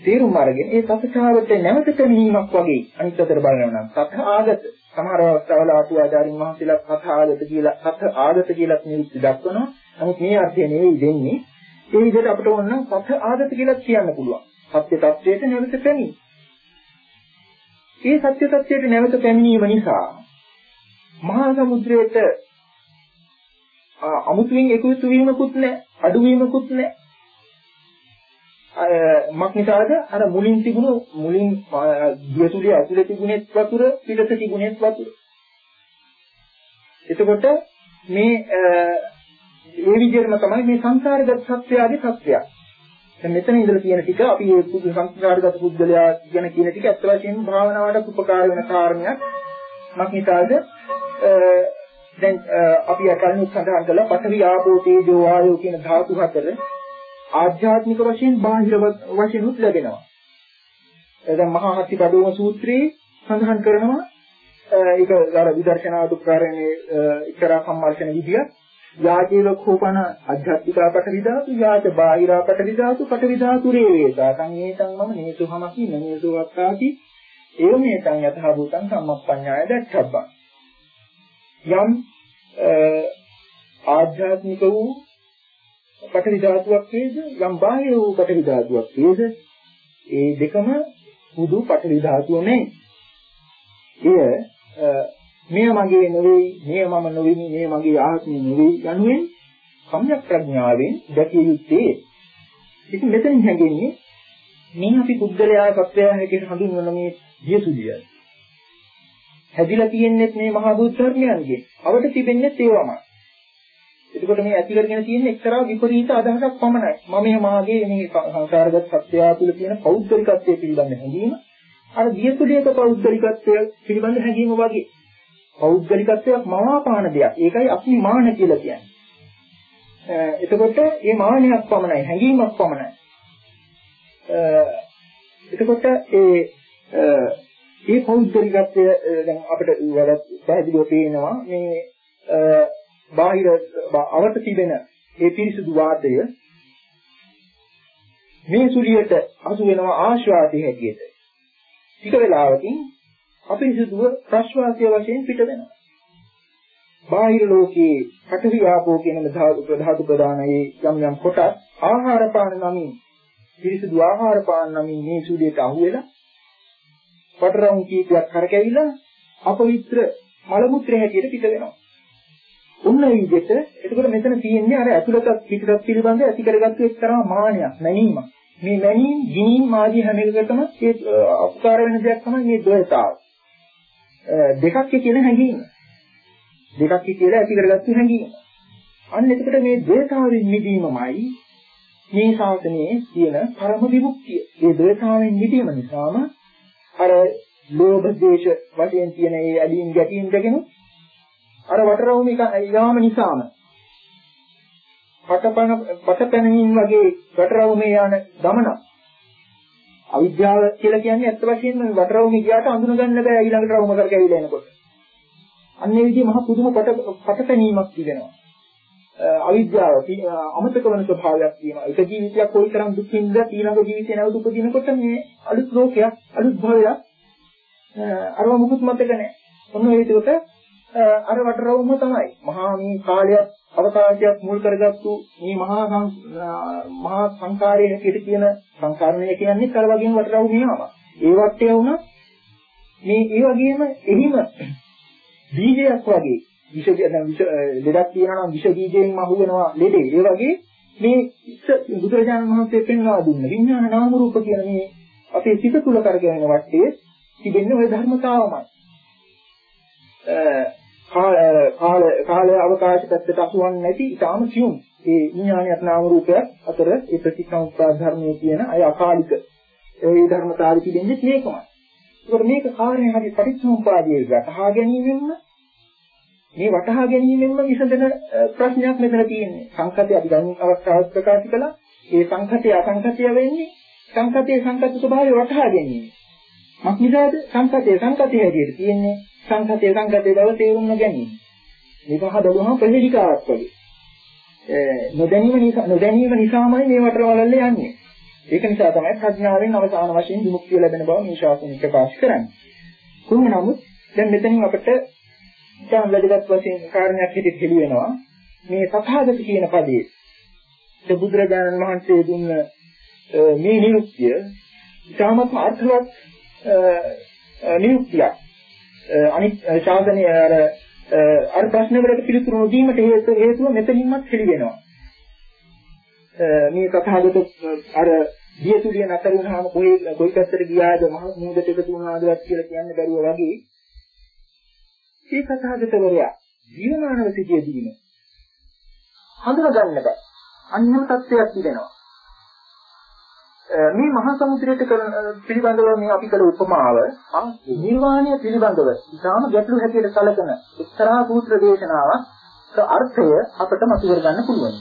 තේරුම් අරගෙන ඒ තථාවට නැවත කැමීමක් වගේ අනිත් අතට බලනවා නම් තථාගත සමහර අවස්ථාවල ආතුආචාරින් වහන්සේලා තථාගත කියලා තථාගත කියලා නිරුක්ති දක්වනවා. නමුත් මේ අර්ථය නෙවෙයි දෙන්නේ. ඒ විදිහට අපිට ඕන නම් තථාගත කියලා කියන්න පුළුවන්. සත්‍ය tattweට නැවත පැමිණි. ඒ සත්‍ය tattweට නැවත පැමිණීම නිසා මහා සමුද්‍රයට අමුතුවෙන් එකතු වීමකුත් නැහැ, අඩු වීමකුත් නැහැ. මක් නිසාද? අර මුලින් තිබුණු මුලින් දියසුලිය ඇතුලේ තිබුණෙත් වතුර පිටත තිබුණෙත් වතුර. එතකොට මේ ඒ විදිහටම තමයි මේ සංසාරගත සත්‍යයගේ සත්‍යය. දැන් මෙතන ඉඳලා කියන ටික අපි මේ පුදු සංස්කාරගත පුද්ගලයා ගැන කියන ටික අත් වශයෙන්ම භාවනාවට උපකාර වෙන කාරණයක්. මක් නිසාද? දැන් අපි අකල්නි සඳහන් කළා පඨවි ආපෝ තේජෝ වායෝ කියන ධාතු හතර. ආධ්‍යාත්මික වශයෙන් බාහිර වශයෙන් උත් ලැබෙනවා. දැන් මහා හත්තිපදෝම සූත්‍රයේ සඳහන් කරනවා. ඒක අර විදර්ශනා දුක්ඛාරණේ ඉතරා සම්මර්ෂණ විදිය යාචේ ලෝකෝපන අධ්‍යාත්මිකාපට විදාතු යාච බාහිරාපට විදාතු පට විදාතු රේ වේදා සංහේතං මම හේතුහමකි නමේසෝ වක්කාති ඒවමේතං යතහ භූතං සම්මප්පඤ්ඤාය දච්ඡබ්බං යම් ආධ්‍යාත්මික වූ පඨවි ධාතුවක් වේද යම් බාහිර වූ පඨවි ධාතුවක් වේද ඒ දෙකම හුදු පඨවි ධාතුව නෙයි. එය මෙය මගේ නෙවෙයි, මෙය මම නෙවෙයි, මෙය මගේ ආත්මය නෙවෙයි යනුවෙන් සම්‍යක් ප්‍රඥාවෙන් දැකිය යුත්තේ. ඉතින් මෙතනින් හැඟෙන්නේ මේ අපි පුද්ගලයා සත්‍යය හැටියට හඳුන්වන මේ දියසුලිය. හැදිලා තියෙන්නේ මේ මහා බුද්ධ ධර්මයන්ගේ. අවට තිබෙන්නේ ඒවමයි. එතකොට මේ ඇති කරගෙන තියෙන එක්තරා විපරීත අදහසක් පමණයි. මම මේ මාගේ මේ සංසාරගත සත්‍යය තුළ තියෙන පෞද්ගලිකත්වයේ පිළිබඳ හැඟීම අර දියසුලියක පෞද්ගලිකත්වය පිළිබඳ හැඟීම වගේ. පෞද්ගලිකත්වයක් මවාපාන දෙයක්. ඒකයි අපි මාන කියලා කියන්නේ. එතකොට මේ මානයක් පමණයි, හැඟීමක් පමණයි. එතකොට ඒ ඒ පෞද්ගලිකත්වය දැන් අපිට වැඩ පැහැදිලිව පේනවා මේ බාහිර අවත තිබෙන ඒ පිරිසුදු වාතය මේ සුලියට අසු වෙනවා ආශ්වාසය හැටියට. ටික වෙලාවකින් අපිරිසුදුව ප්‍රශ්වාසය වශයෙන් පිට වෙනවා. බාහිර ලෝකයේ පඨවි ආපෝ කියන ධාතු ප්‍රධාතු ප්‍රදානයේ යම් යම් කොටස් ආහාර පාන නමින් පිරිසුදු ආහාර පාන නමින් මේ සුලියට අහු වෙලා පතරම් කීපයක් කරකැවිලා අපවිත්‍ර මල මුත්‍ර හැටියට පිට වෙනවා. උන්න විදිහට එතකොට මෙතන තියෙන්නේ අර ඇතුළත පිටරත් පිළිබඳ ඇති කරගත්තු එක්තරා මානයක් නැනීමක්. මේ නැනීම, ගිනීම ආදී හැම එකකටම ඒ අපකාර වෙන දෙයක් තමයි මේ ද්වේතාව. දෙකක් කියන හැඟීම. දෙකක් කියලා ඇති කරගත්තු හැඟීම. අන්න එතකොට මේ ද්වේතාවෙන් මිදීමමයි මේ ශාසනයේ තියෙන පරම විමුක්තිය. ඒ ද්වේතාවෙන් මිදීම නිසාම අර ලෝභ දේශ වශයෙන් තියෙන ඒ ඇලීම් ගැටීම් දෙකෙනු අර වටරවුම යාම නිසාම පටපන පටපැනීම් වගේ වටරවුමේ යන ගමන අවිද්‍යාව කියලා කියන්නේ ඇත්ත වශයෙන්ම වටරවුමේ ගියාට අඳුන ගන්න බෑ ඊළඟට රවුම කරකැවිලා එනකොට. අන්නේ විදිහ මහ පුදුම පට පටපැනීමක් තිබෙනවා. අවිද්‍යාව අමතක වෙන ස්වභාවයක් තියෙනවා. එක ජීවිතයක් කොයිතරම් දුකින්ද ඊළඟ ජීවිතේ නැවත උපදිනකොට මේ අලුත් ලෝකයක් අලුත් භවයක් අරව මුකුත් මතක නැහැ. ඔන්න ඒ විදිහට අර වටරවුම තමයි. මහා මේ කාලයක් අවකාශයක් මුල් කරගත්තු මේ මහා මහා සංකාරයේ හැටියට කියන සංකාරණය කියන්නේ අර වගේම වටරවුමේම. ඒ වටේ වුණා මේ ඒ වගේම එහිම බීජයක් වගේ විෂ ලෙඩක් තියෙනවා නම් විෂ බීජයෙන් මහු වෙනවා ලෙඩේ. ඒ වගේ මේ බුදුරජාණන් වහන්සේ පෙන්වා දුන්න විඥාන නාම රූප කියන මේ අපේ සිත තුල කරගෙන වටේ තිබෙන්නේ ওই ධර්මතාවමයි. කාල කාල අවකාශ පැත්තට අසුවන්නේ නැති ඊටාම සියුම් ඒ විඥානයක් නාම රූපයක් අතර ඒ ප්‍රතිසංස්කාර ධර්මයේ කියන අය අකාලික ඒ ධර්මතාවය තිබෙන්නේ මේකමයි. ඒකට මේක කාර්යය හරි පටිච්චසමුපාදයේ වටහා ගැනීමෙන්ම මේ වටහා ගැනීමෙන්ම විසඳන ප්‍රශ්නයක් මෙතන තියෙන්නේ. සංකතය අපි දැන් අවස්ථාවක් ප්‍රකාශ කළා. ඒ සංකතය අසංකතය වෙන්නේ සංකතයේ සංකත ස්වභාවය වටහා ගැනීම. මක්නිසාද සංකතයේ සංකතය හැටියට තියෙන්නේ සංකතයේ සංකතයේ බව තේරුම් නොගැනීම. මේක හදගුණා ප්‍රතිලිකාවක් වගේ. නොදැනීම නිසා නොදැනීම නිසාමයි මේ වටරවලල්ල යන්නේ. ඒක නිසා තමයි ප්‍රඥාවෙන් අවසාන වශයෙන් විමුක්තිය ලැබෙන බව මේ ශාසනය ප්‍රකාශ කරන්නේ. කොහොම නමුත් දැන් මෙතනින් අපිට ඉතාම වැදගත් වශයෙන් කාරණයක් හිතෙත් හෙළි වෙනවා. මේ තථාගත කියන පදයේ බුදුරජාණන් වහන්සේ දුන්න මේ නිරුක්තිය ඉතාමත් අර්ථවත් නිරුක්තියක්. අනිත් ශාසනයේ අර අර ප්‍රශ්න වලට පිළිතුරු නොදීමට හේතු හේතුව මෙතනින්මත් හෙළි වෙනවා. මේ තථාගත අර දියසුලිය නතර වුණාම කොයි කොයි පැත්තට ගියාද මහ මූදට එකතු වුණාදවත් කියලා කියන්න බැරුව වගේ ඒ තථාගතවරයා ජීවමානව සිටියදීම හඳුනා ගන්න බෑ. අන්‍යම තත්ත්වයක් තිබෙනවා. මේ මහා සමුද්‍රයට පිළිබඳව මේ අපි කළ උපමාව නිර්වාණය පිළිබඳව ඉතාම ගැටළු හැටියට සැලකෙන එක්තරා සූත්‍ර දේශනාවක් අර්ථය අපට මතුවර ගන්න පුළුවන්.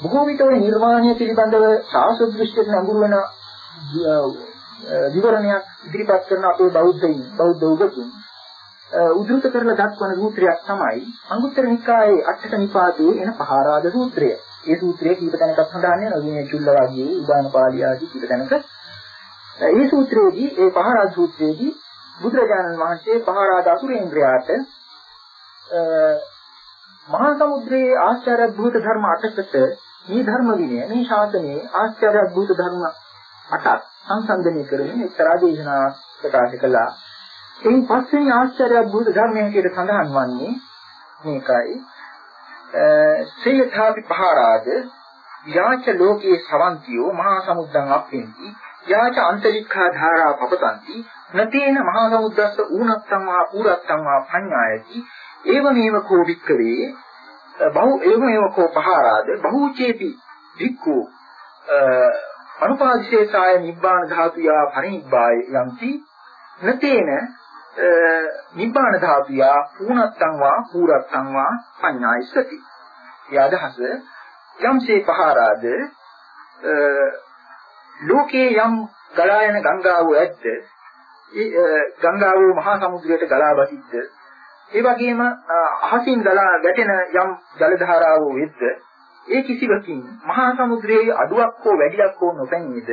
බොහෝ විට ওই නිර්වාණය පිළිබඳව ශාස්ත්‍ර දෘෂ්ටියට නඟුරු වෙන විවරණයක් ඉදිරිපත් කරන අපේ බෞද්ධයින් බෞද්ධ උගතුන් උද්දෘත කරලා දක්වන සූත්‍රයක් තමයි අංගුත්තර නිකායේ අටක නිපාතයේ එන පහාරාද සූත්‍රය. ඒ සූත්‍රයේ කීප තැනක සඳහන් වෙනවා මේ චුල්ල වාග්යේ උදාන පාළි ආදී කීප තැනක. ඒ සූත්‍රයේදී ඒ පහරාද සූත්‍රයේදී බුදුරජාණන් වහන්සේ පහරාද අසුරේන්ද්‍රයාට මහා සමුද්‍රයේ ආශ්චර්ය අද්භූත ධර්ම අටකට මේ ධර්ම විනය මේ ශාසනයේ ආශ්චර්ය අද්භූත ධර්ම අටක් සංසන්දනය කරමින් එක්තරා දේශනාවක් ප්‍රකාශ කළා. එයින් පස්වෙනි ආශ්චර්ය අද්භූත ධර්මය හැටියට සඳහන් වන්නේ මේකයි සේයථාපි පහරාද යාච ලෝකේ සවන්තියෝ මහා සමුද්දං අප්පෙන්ති යාච අන්තරික්ඛා ධාරා පපතಂತಿ නතේන මහා සමුද්දස්ස ඌනත්තං වා ඌරත්තං වා පඤ්ඤායති ඒවමේව කෝ වික්කවේ බහු ඒවමේව කෝ පහරාද බහූචේපි වික්කෝ අනුපාදිශේසාය නිබ්බාන ධාතුයා පරිනිබ්බාය යම්ති නතේන නිබ්බාන ධාතුයා පූර්ණත්තං වා පූරත්තං වා පඤ්ඤායිසති. ඒ අදහස යම්සේ පහරාද ලෝකේ යම් ගලා යන ගංගාව ඇද්ද ගංගාව මහා සමුද්‍රයට ගලා බසිද්ද ඒ වගේම අහසින් ගලා වැටෙන යම් ජල ධාරාව වෙද්ද ඒ කිසිවකින් මහා සමුද්‍රයේ අඩුවක් හෝ වැඩියක් හෝ නොපැනීද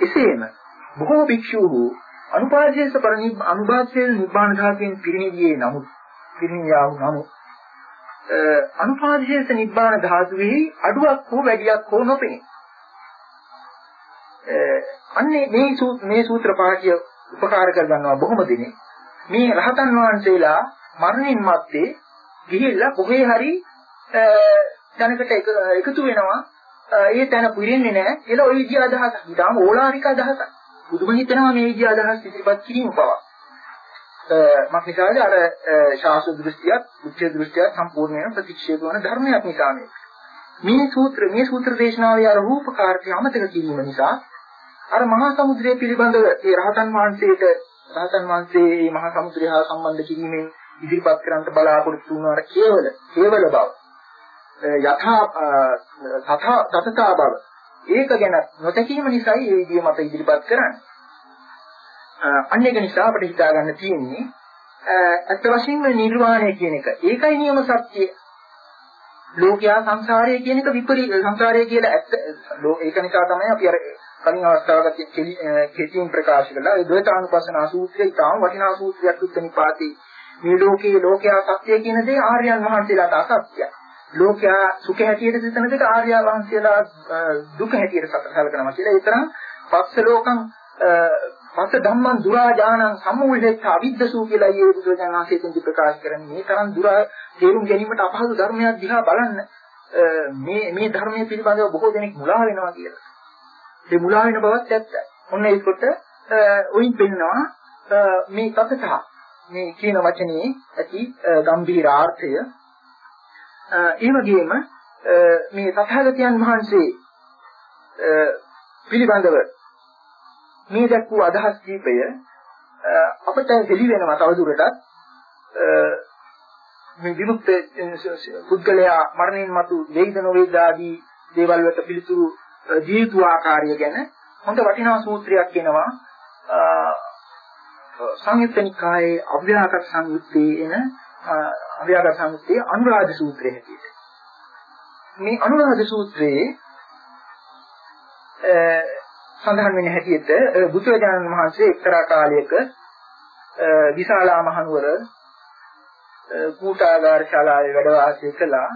එසේම බොහෝ භික්ෂූහු අනුපාදේශ පරිනිබ් අනුපාදයේ නිබ්බාන ධාතුවෙන් පිරිනිවියේ නමුත් පිරිනිවියා වූ නමුත් අනුපාදේශ නිබ්බාන ධාතුවේ අඩුවක් හෝ වැඩියක් හෝ නොපෙනේ. අන්නේ මේ මේ සූත්‍ර පාඨය උපකාර කර ගන්නවා බොහොම දිනේ. මේ රහතන් වහන්සේලා මරණින් මත්තේ ගිහිල්ලා කොහේ හරි තැනකට එකතු වෙනවා ඒ තැන පුරින්නේ නැහැ කියලා ওই විදිහ අදහසක්. ඊටාම ඕලාරික අදහසක්. පුදුම හිතනවා මේ විදිහ අදහස් ඉදිරිපත් කිරීම පවා. මක් නිසාද? අර ශාස්ත්‍ර දෘෂ්ටියත්, උච්ච දෘෂ්ටියත් සම්පූර්ණයෙන් ප්‍රතික්ෂේප වන ධර්මයක් නිසා මේ. මේ සූත්‍ර මේ සූත්‍ර දේශනාවේ අර රූපකාර්ය අමතක කිරීම නිසා අර මහා සමුද්‍රය පිළිබඳව ඒ රහතන් වහන්සේට රහතන් වහන්සේ මේ මහා සමුද්‍රය හා සම්බන්ධ කිරීමෙන් ඉදිරිපත් කරන්නට බලාපොරොත්තු වුණ අර කේවල කේවල බව. යථා තථා තථා බව. ඒක ගැන නොතකීම නිසායි මේ විදිය මත ඉදිරිපත් කරන්නේ. අන්න ඒක නිසා අපිට හිතා ගන්න තියෙන්නේ අත්ත වශයෙන්ම නිර්වාණය කියන එක. ඒකයි නියම සත්‍යය ලෝකයා සංසාරය කියන එක විපරීත සංසාරය කියලා ඇත්ත ඒක නිසා තමයි අපි අර කලින් අවස්ථාවක කෙටියෙන් ප්‍රකාශ කළා. ඒ ද්වේතානුපස්සන සූත්‍රය ඉතාම වටිනා සූත්‍රයක් උත්තනිපාතී මේ ලෝකයේ ලෝකයා සත්‍ය කියන දේ ආර්යයන් වහන්සේලාට අසත්‍යයි ලෝකයා සුඛ හැටියට සිතන දෙක ආර්ය වහන්සේලා දුක හැටියට සලකනවා කියලා. ඒ තරම් පස්ස ලෝකං පස්ස ධම්මං දුරාජානං සම්මූලෙත් අවිද්දසු කියලා ඊයේ බුදුරජාණන් වහන්සේ තුන්දි ප්‍රකාශ කරන්නේ මේ තරම් දුර තේරුම් ගැනීමට අපහසු ධර්මයක් දිහා බලන්න මේ මේ ධර්මයේ පිළිබඳව බොහෝ දෙනෙක් මුලා වෙනවා කියලා. ඒ මුලා වෙන බවත් ඇත්ත. ඔන්න ඒකට උයින් පෙන්නවා මේ තතහ මේ කියන වචනේ ඇති ගම්භීර ආර්ථය ඒ වගේම මේ තථාගතයන් වහන්සේ පිළිබඳව මේ දැක්වූ අදහස් කීපය අපට දෙලි වෙනවා තවදුරටත් මේ විමුක්ත පුද්ගලයා මරණයන් මතු වේද නොවේද ආදී දේවල් වලට පිළිතුරු ජීවිතු ආකාරය ගැන හොඳ වටිනා සූත්‍රයක් කියනවා සංයුත්ත නිකායේ අව්‍යාකට සංයුත්තේ එන අව්‍යාකට සංයුත්තේ අනුරාධ සූත්‍රය හැටියට. මේ අනුරාධ සූත්‍රයේ සඳහන් වෙන හැටියට බුදුරජාණන් වහන්සේ එක්තරා කාලයක විශාලා මහනුවර කූටාගාර ශාලාවේ වැඩ වාසය කළා.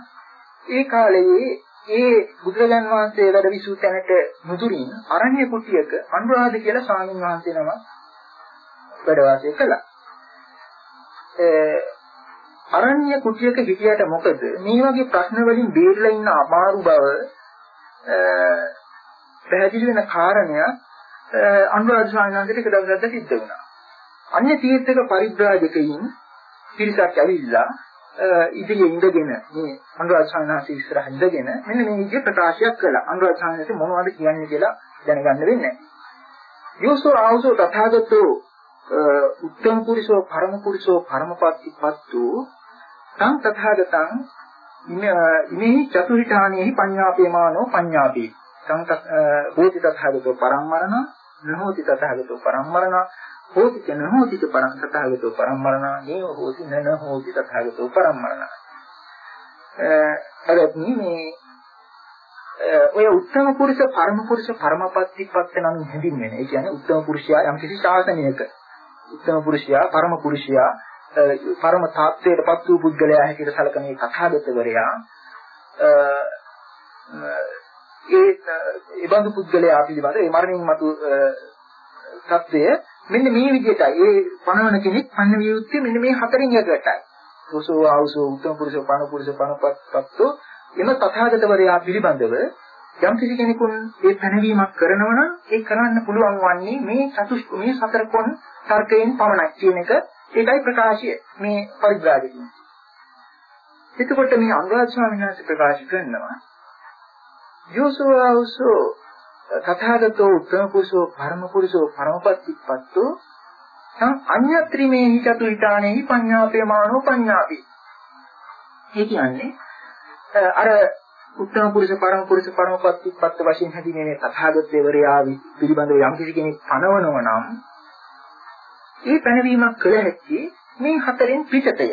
ඒ කාලයේ ඒ බුදුරජාන් වහන්සේ වැඩ විසූ තැනට නුදුරින් අරණ්‍ය කුටියක අනුරාධ කියලා ස්වාමීන් වහන්සේ නම වැඩ වාසය කළා. අරණ්‍ය කුටියක හිටියට මොකද මේ වගේ ප්‍රශ්න වලින් බේරලා ඉන්න අමාරු බව පැහැදිලි වෙන කාරණය අනුරාධ ස්වාමීන් වහන්සේට එක දවසක් සිද්ධ වුණා. අන්‍ය තීර්ථක පරිබ්‍රාජකයින් පිරිසක් ඇවිල්ලා ඉදිරියේ ඉඳගෙන මේ අනුරාධ සාමණේර ඉස්සරහ ඉඳගෙන මෙන්න මේ විදිහට ප්‍රකාශයක් කළා. අනුරාධ සාමණේර මොනවද කියන්නේ කියලා දැනගන්න වෙන්නේ. යෝසෝ ආවසෝ තථාගතෝ උත්තම පුරිසෝ පරම පුරිසෝ පරමපත්තිපත්තු තං තථාගතං ඉමේ චතුරිඨානෙහි පඤ්ඤාපේමානෝ පඤ්ඤාපේ තං හෝති තථාගතෝ පරම්මරණ නහෝති තථාගතෝ පරම්මරණ හෝති චන හෝති ච පරං තථාගතෝ පරම්මරණා නේව හෝති නන හෝති තථාගතෝ පරම්මරණා අරත්නි මේ ඔය උත්තම පුරුෂ පරම පුරුෂ පරමපත්තිපත්ත නම් හැඳින්වෙන. ඒ කියන්නේ උත්තම පුරුෂයා යම් කිසි ශාසනයක උත්තම පුරුෂයා පරම පුරුෂයා පරම තාත්වයටපත් වූ පුද්ගලයා හැටියට සැලකන මේ තථාගතවරයා ඒ ඒ බඳු පුද්ගලයා පිළිබඳ ඒ මරණින් මතු තත්ත්වය මෙන්න මේ විදිහටයි ඒ පණවන කෙනෙක් පන්න විය යුත්තේ මෙන්න මේ හතරෙන් යකටයි. සෝසෝ ආවසෝ උත්තම පුරුෂ පණ පුරුෂ පණපත්තු එම තථාගතවරයා පිළිබඳව යම් කිසි කෙනෙකුන් ඒ පැනවීමක් කරනවා නම් ඒ කරන්න පුළුවන් වන්නේ මේ චතුෂ් මේ සතර කොන් තර්කයෙන් පමණයි කියන එක ඒකයි ප්‍රකාශය මේ පරිබ්‍රාජකින්. එතකොට මේ අනුරාධ ස්වාමීන් වහන්සේ ප්‍රකාශ කරනවා යෝසෝ ආවසෝ තථාගතෝ උත්තම පුරුෂෝ පරම පුරුෂෝ පරමපත්තිපත්තෝ සම් අඤ්ඤත්‍රිමේහි චතුරිතානේහි පඤ්ඤාපේමානෝ පඤ්ඤාපි. ඒ කියන්නේ අර උත්තම පුරුෂ පරම පුරුෂ පරමපත්තිපත්ත වශයෙන් හැදින්නේ තථාගතේවරයා පිළිබඳව යම් කිසි කෙනෙක් පනවනව නම් ඒ පැනවීමක් කළ හැකි මේ හතරෙන් පිටතය.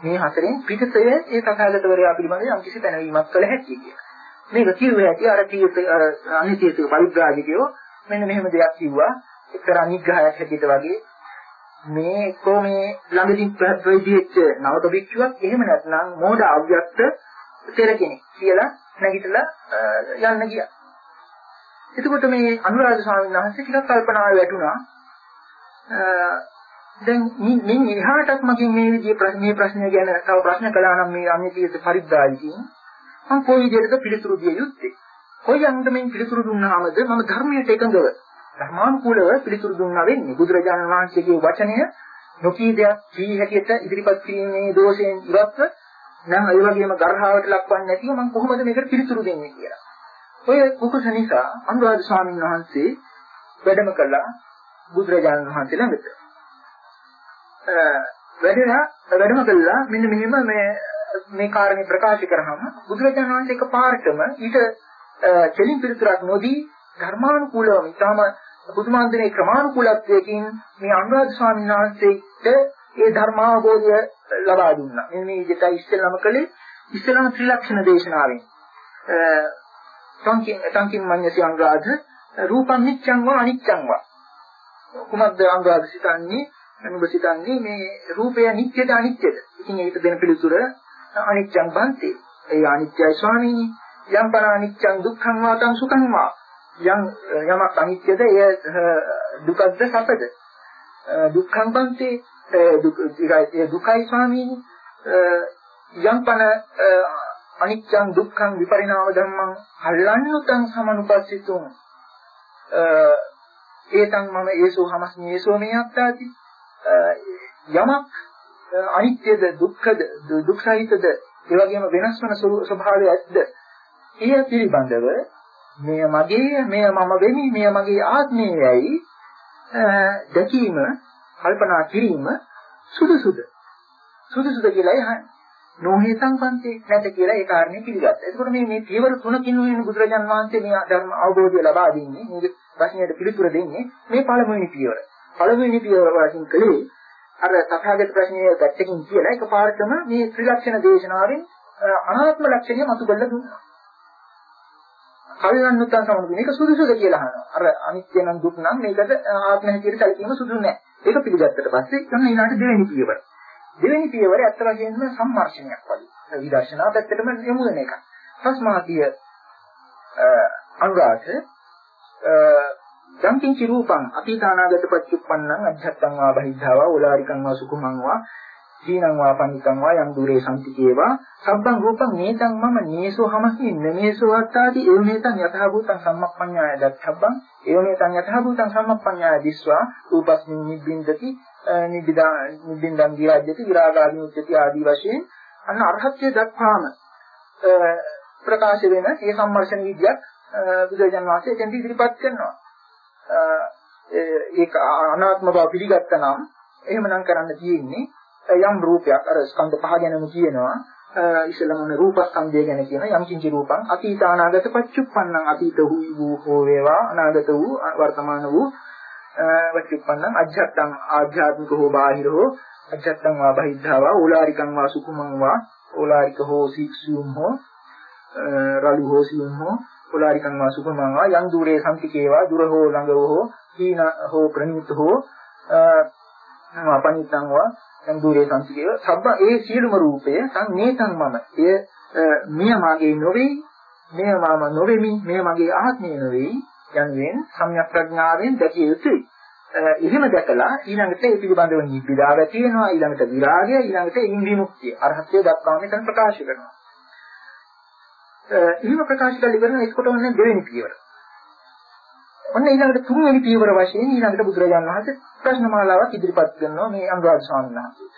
මේ හතරෙන් පිටතය ඒ තථාගතවරයා පිළිබඳව යම් කිසි පැනවීමක් කළ හැකි කියලා. මේක කිව්වේ ඇති අර කීත අර අනිත්‍යක පරිග්‍රාහකයෝ මෙන්න මෙහෙම දෙයක් කිව්වා එක්තරා නිග්‍රහයක් හැටියට වගේ මේ කො මේ ළඟදී ප්‍රතිවිදිච්ච නවක භික්ෂුවක් එහෙම නැත්නම් මෝඩ අව්‍යක්ත තෙර කෙනෙක් කියලා නැගිටලා යන්න ගියා. එතකොට මේ අනුරාධ ස්වාමීන් වහන්සේ ටිකක් කල්පනාවේ වැටුණා. දැන් මින් එහාටත් මගෙන් මේ විදිහේ ප්‍රශ්න මේ ප්‍රශ්නය ගැන තව ප්‍රශ්න කළා නම් මේ අනිත්‍යයේ පරිද්දායිකින් මම කොයි විදිහටද පිළිතුරු දිය යුත්තේ? කොයි අන්දමින් පිළිතුරු දුන්නාමද මම ධර්මයට එකඟව ධර්මානුකූලව පිළිතුරු දුන්නා වෙන්නේ. බුදුරජාණන් වහන්සේගේ වචනය නොකී දෙයක් කී හැටියට ඉදිරිපත් කිරීමේ දෝෂයෙන් ඉවත්ව නම් ඒ වගේම ගර්හාවට ලක්වන්නේ නැතිව මම කොහොමද මේකට පිළිතුරු දෙන්නේ කියලා. ඔය කුකුස නිසා අනුරාධ ස්වාමීන් වහන්සේ වැඩම කළා බුදුරජාණන් වහන්සේ ළඟට. වැඩලා වැඩම කළා මෙන්න මෙහෙම මේ මේ කාරණේ ප්‍රකාශ කරාම බුදුරජාණන් වහන්සේ එකපාරටම ඊට කෙලින් පිළිතුරක් නොදී ධර්මානුකූලව ඊටම බුදුමාන්දනේ ක්‍රමානුකූලත්වයකින් මේ අනුරාධ ස්වාමීන් වහන්සේට ඒ ධර්මාවබෝධය ලබා දුන්නා. මේ මේ විදිහට ඉස්සෙල්ලාම කළේ ඉස්සෙල්ලාම ත්‍රිලක්ෂණ දේශනාවෙන්. සංකින් සංකින් මඤ්ඤසි අනුරාධ රූපං නිච්ඡං වා අනිච්ඡං වා. කුමද්ද අනුරාධ සිතන්නේ? අනුබ සිතන්නේ මේ රූපය නිත්‍යද අනිත්‍යද? ඉතින් ඒකට දෙන පිළිතුර අනිච්ඡං බන්ති. ඒ අනිත්‍යයි ස්වාමීනි. යම් පර අනිච්ඡං දුක්ඛං වා තං සුඛං වා. යම් යමක් අනිත්‍යද එය දුකද්ද සැපද? දුක්ඛං බන්ති දුකයි ස්වාමීනි. යම් පන අනිච්චං දුක්ඛං විපරිණාම ධම්මං හල්ලන්නුතං සමනුපස්සිතුං ඒතං මම ඒසෝ හමස්මි ඒසෝ මේ අත්තාති යමක් අනිත්‍යද දුක්ඛද දුක්සහිතද ඒ වගේම වෙනස් වන ස්වභාවය ඇද්ද එය පිළිබඳව මෙය මගේ මෙය මම වෙමි මෙය මගේ ආත්මයයි දැකීම කල්පනා කිරීම සුදුසුද සුදුසුද කියලා අහන්නේ නොහේ සංපන්තේ නැත කියලා ඒ කාරණේ පිළිගත්තා. එතකොට මේ මේ පියවර තුනකින් වෙන බුදුරජාන් වහන්සේ මේ ධර්ම අවබෝධය ලබා දෙන්නේ මේ ප්‍රශ්නයට පිළිතුර දෙන්නේ මේ පළමුවෙනි පියවර. පළමුවෙනි පියවර වශයෙන් කලේ අර තථාගත ප්‍රශ්නයේ පැත්තකින් කියලා එකපාරටම මේ ත්‍රිලක්ෂණ දේශනාවෙන් අනාත්ම ලක්ෂණය මතුකරලා දුන්නා. කල්යන්නුත්තන් සමග මේක සුදුසුද කියලා අහනවා. අර අනිත්‍ය නම් දුක් නම් මේකට ආත්ම හැටියට සැලකීම සුදුසු නැහැ. ඒක පිළිගත්තට පස්සේ තමයි ඊළඟට දෙවෙනි පියවර. දෙවෙනි පියවර ඇත්ත වශයෙන්ම සම්මර්ෂණයක් වගේ. විදර්ශනා පැත්තටම යොමු වෙන එකක්. තස්මාතිය අනුරාධ යම්කින්චි රූපං අතීතානාගත පච්චුප්පන්නං අධ්‍යත්තං වා බහිද්ධාවා ඕලාරිකං වා සුකුමං වා සීනං වා පනිකං වා යම් දුරේ සම්තිකේවා සබ්බං රූපං නේතං මම නේසෝ හමස්මි නමේසෝ අත්තාති එව නේතං යතහ භූතං සම්මප්පඤ්ඤාය දච්ඡබ්බං එව නේතං යතහ භූතං සම්මප්පඤ්ඤාය දිස්වා රූපස්මින් නිබ්බින්දති නිබ්බිදා නිබ්බින්දං විරාජ්‍යති විරාගාදී උච්චති ආදී වශයෙන් අන්න අරහත්ත්වයට දක්වාම ප්‍රකාශ වෙන ඒ සම්මර්ෂණ විද්‍යාවක් බුදුරජාණන් වහන්සේ එතෙන්දී ඉදිරිපත් කරනවා. ඒක අනාත්ම බව පිළිගත්තා නම් එහෙමනම් කරන්න තියෙන්නේ යම් රූපයක් අර ස්කන්ධ පහ ගැනම කියනවා ඉස්සලම රූපස්කන්ධය ගැන කියන යම් කිංචි රූපං අතීත අනාගත පච්චුප්පන්නං අතීත වූ හෝ වේවා අනාගත වූ වර්තමාන වූ වචිප්පන්නං අජ්ජත්තං ආධ්‍යාත්මික හෝ බාහිර හෝ අජ්ජත්තං වා බහිද්ධා වා ඕලාරිකං වා සුකුමං වා ඕලාරික හෝ සීක්සියුම් හෝ රළු හෝ සියුම් හෝ ඕලාරිකං වා සුකුමං වා යම් දුරේ සම්තිකේවා දුර හෝ ළඟ හෝ හීන හෝ ප්‍රණීත හෝ අපනිතං වා යම් දුරේ සම්තිකේව සබ්බ ඒ සියලුම රූපය සංනේතං මම එය මෙය මාගේ නොවේ මෙය මම නොවේමි මෙය මගේ ආත්මය නොවේ යනුවෙන් සම්‍යක් ප්‍රඥාවෙන් දැකිය යුතුයි. එහෙම දැකලා ඊළඟට ඒ පිළිබඳව නිබ්බිදාව තියෙනවා ඊළඟට විරාගය ඊළඟට ඉන්ද්‍රිය අරහත්ය දක්වා මෙතන ප්‍රකාශ කරනවා. එහෙම ප්‍රකාශ කළ ඉවරන එක්කොට ඔන්න දෙවෙනි පියවර. ඔන්න ඊළඟට තුන්වෙනි පියවර වශයෙන් ඊළඟට බුදුරජාණන් වහන්සේ ප්‍රශ්න මාලාවක් ඉදිරිපත් කරනවා මේ අනුරාධ ස්වාමීන් වහන්සේට.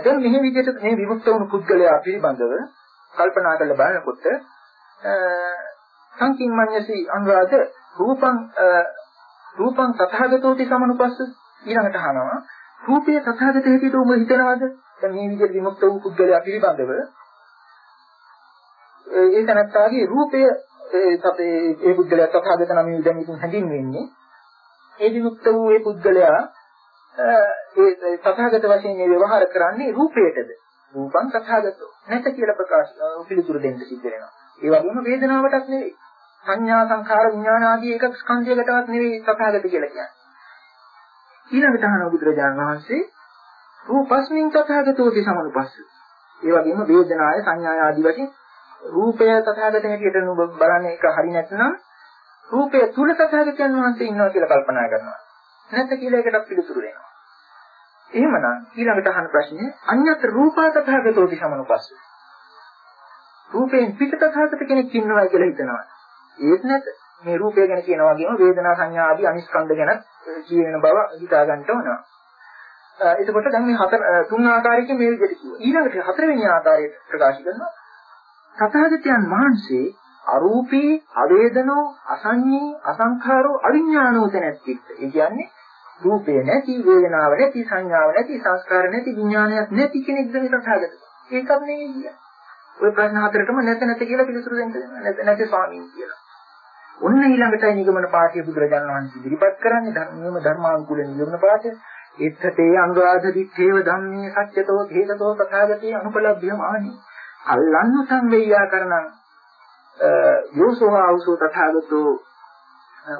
දැන් මෙහි විදිහට මේ විමුක්ත වුණු පුද්ගලයා පිළිබඳව කල්පනා කරලා බලනකොට සංකින්මඤ්ඤසි අනුරාධ රූපං රූපං තථාගතෝති සමනුපස්ස ඊළඟට අහනවා රූපය තථාගත හැටියට උඹ හිතනවද දැන් මේ විදිහට විමුක්ත වූ පුද්ගලයා පිළිබඳව ඒ තනත්තාගේ රූපය ඒ ඒ පුද්ගලයා තථාගත නම් දැන් ඉතින් හැඳින්වෙන්නේ ඒ විමුක්ත වූ ඒ පුද්ගලයා ඒ තථාගත වශයෙන් මේ ව්‍යවහාර කරන්නේ රූපයටද රූපං තථාගතෝ නැත කියලා ප්‍රකාශ පිළිතුරු දෙන්න සිද්ධ වෙනවා ඒ වගේම වේදනාවටත් නෙවෙයි. සංඥා සංඛාර විඥාන ආදී එකක් ස්කන්ධයකටවත් නෙවෙයි තථාගත කියලා කියන්නේ. ඊළඟට අහන බුදුරජාණන් වහන්සේ රූපස්මින් තථාගතෝති සමනුපස්ස. ඒ වගේම වේදනාය සංඥාය ආදී වශයෙන් රූපය තථාගත හැටියට නුඹ බලන්නේ එක හරි නැත්නම් රූපය තුල තථාගතයන් වහන්සේ ඉන්නවා කියලා කල්පනා කරනවා. නැත්නම් කියලා ඒකට පිළිතුරු දෙනවා. එහෙමනම් ඊළඟට අහන ප්‍රශ්නේ අඤ්ඤත් රූපා තථාගතෝති සමනුපස්ස. රූපයෙන් පිට තථාගත කෙනෙක් ඉන්නවා කියලා හිතනවා. ඒත් නැත. මේ රූපය ගැන කියන වගේම වේදනා සංඥා ආදී අනිස්කන්ධ ගැන කියන බව හිතා ගන්න ඕනවා. එතකොට දැන් මේ හතර තුන් ආකාරයකින් මේ විදිහට කිව්වා. ඊළඟට හතරවෙනි ආකාරය ප්‍රකාශ කරනවා. තථාගතයන් වහන්සේ අරූපී අවේදනෝ අසඤ්ඤී අසංඛාරෝ අවිඥානෝ තැනැත්තිත්. ඒ කියන්නේ රූපේ නැති වේදනාව නැති සංඥාව නැති සංස්කාර නැති විඥානයක් නැති කෙනෙක්ද මේ තථාගත. ඒකත් නෙවෙයි කියන්නේ. ওই ප්‍රශ්න හතරටම නැත නැත කියලා පිළිතුරු දෙන්න නැත නැති ස්වාමීන් කියලා. ඔන්න ඊළඟටයි නිගමන පාඨය බුදුරජාණන් වහන්සේ ඉදිරිපත් කරන්නේ ධර්මයේම ධර්මානුකූල නිගමන පාඨය. එත්තේ අනුරාධ දිත්තේව ධම්මේ සත්‍යතෝ හේතතෝ තථාගතේ අනුපලබ්ධ්‍යමානි. අල්ලන්න සංවේයා කරනං යෝසෝ ආවසෝ තථාගතෝ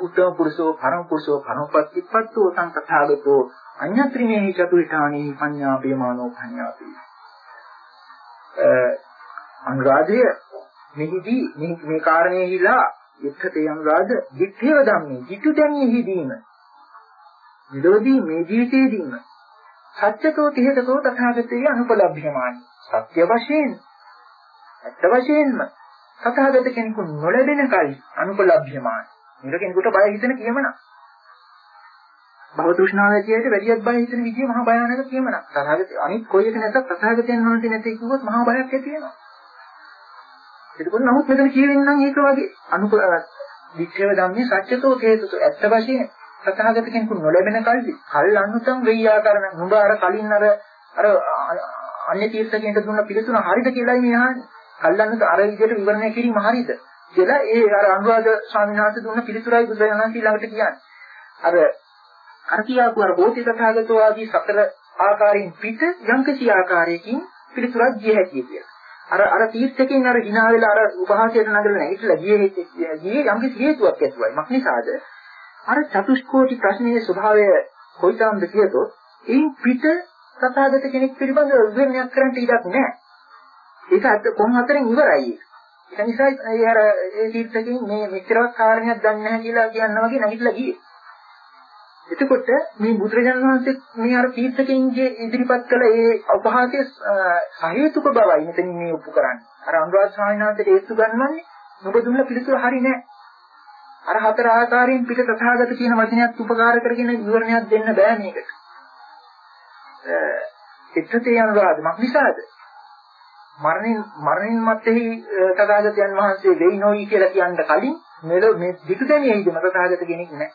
උත්තම පුරුෂෝ පරම පුරුෂෝ පරමපත්තිපත්තෝ තං තථාගතෝ අඤ්ඤත්‍රිමේහි චතුරිඨානි පඤ්ඤාපේමානෝ පඤ්ඤාපේ අනුරාධය මෙහිදී මේ මේ කාරණේහිලා එක්කතේ අනුරාධ දිත්තේව ධම්මේ ධිටු දැනියෙහිදීම නිරෝධී මේ ජීවිතයේදීම. සත්‍යතෝ තිහෙතෝ තථාගතේ අනුපලබ්ධ්‍යමානි සත්‍ය වශයෙන් ඇත්ත වශයෙන්ම තථාගත කෙනෙකු නොලැබෙන කල් අනුපලබ්ධ්‍යමාන. මේක කෙනෙකුට බය හිතෙන කියමන. භව තෘෂ්ණාව ඇතියට වැඩියක් බය හිතෙන විදිය මහා භයානක කියමන. තථාගත අනිත් කොයි එක නැතත් තථාගතයන් වහන්සේ නැති කිව්වොත් මහා බයක් ඇති වෙනවා. ඒකපොත් නමුත් මෙතන කියවෙන්නේ නම් ඒක වගේ අනුප වික්‍රව ධම්මේ සත්‍යතෝ හේතුතෝ ඇත්ත වශයෙන් තථාගත කෙනෙකු නොලැබෙන කල්දි කල් අනුතම් වෙయ్యාකරන නුඹ අර කලින් අර අර අන්‍ය තීර්ථකයන්ට දුන්න පිළිතුර හරිද කියලායි මේ අහන්නේ. කල්ලන්නට අර විදිහට විවරණය කිරීම හරියද කියලා ඒ අර අනුරාධ ස්වාමීන් වහන්සේ දුන්න පිළිතුරයි බුදුරජාණන් ඊළඟට කියන්නේ. අර අර කියාපු අර බෝධි තථාගතෝ ආදී සතර ආකාරයෙන් පිට යම්කිසි ආකාරයකින් පිළිතුරක් දිය හැකියි කියලා. අර අර තීර්ථකෙන් අර hina වෙලා අර උපහාසයට නගලා නැගිටලා ගියේ ගියේ යම්කිසි හේතුවක් ඇතුවයි. මක් නිසාද? අර චතුෂ්කෝටි ප්‍රශ්නයේ ස්වභාවය කොයිතරම්ද කියතොත් ඒ පිට තථාගත කෙනෙක් පිළිබඳව විවරණයක් කරන්න ඉඩක් නැහැ. ඒක අද කොන් හතරෙන් ඉවරයි. ඒක නිසා ඒ අර ඒ තීර්ථකෙන් මේ මෙච්චරවත් කාරණයක් දන්නේ නැහැ කියලා කියනවා වගේ නැගිටලා ගියේ. එතකොට මේ බුදුරජාණන් වහන්සේ මේ අර තීර්ථකෙන්ගේ ඉදිරිපත් කළ ඒ උපහාසයේ සහේතුක බවයි මෙතනින් මේ ඔප්පු කරන්නේ. අර අනුරාධ ස්වාමීන් වහන්සේට ඒත්තු ගන්නවන්නේ නුඹ දුන්න පිළිතුර හරි නෑ. අර හතර ආකාරයෙන් පිට තථාගත කියන වචනයත් උපකාර කරගෙන විවරණයක් දෙන්න බෑ මේකට. එත්තේ අනුරාධ මක් නිසාද? මරණින් මරණින් මත්තේහි තථාගතයන් වහන්සේ වෙයි නොයි කියලා කියන්න කලින් මෙල මේ පිටුදැනියෙහිදම තථාගත කෙනෙක් නැහැ.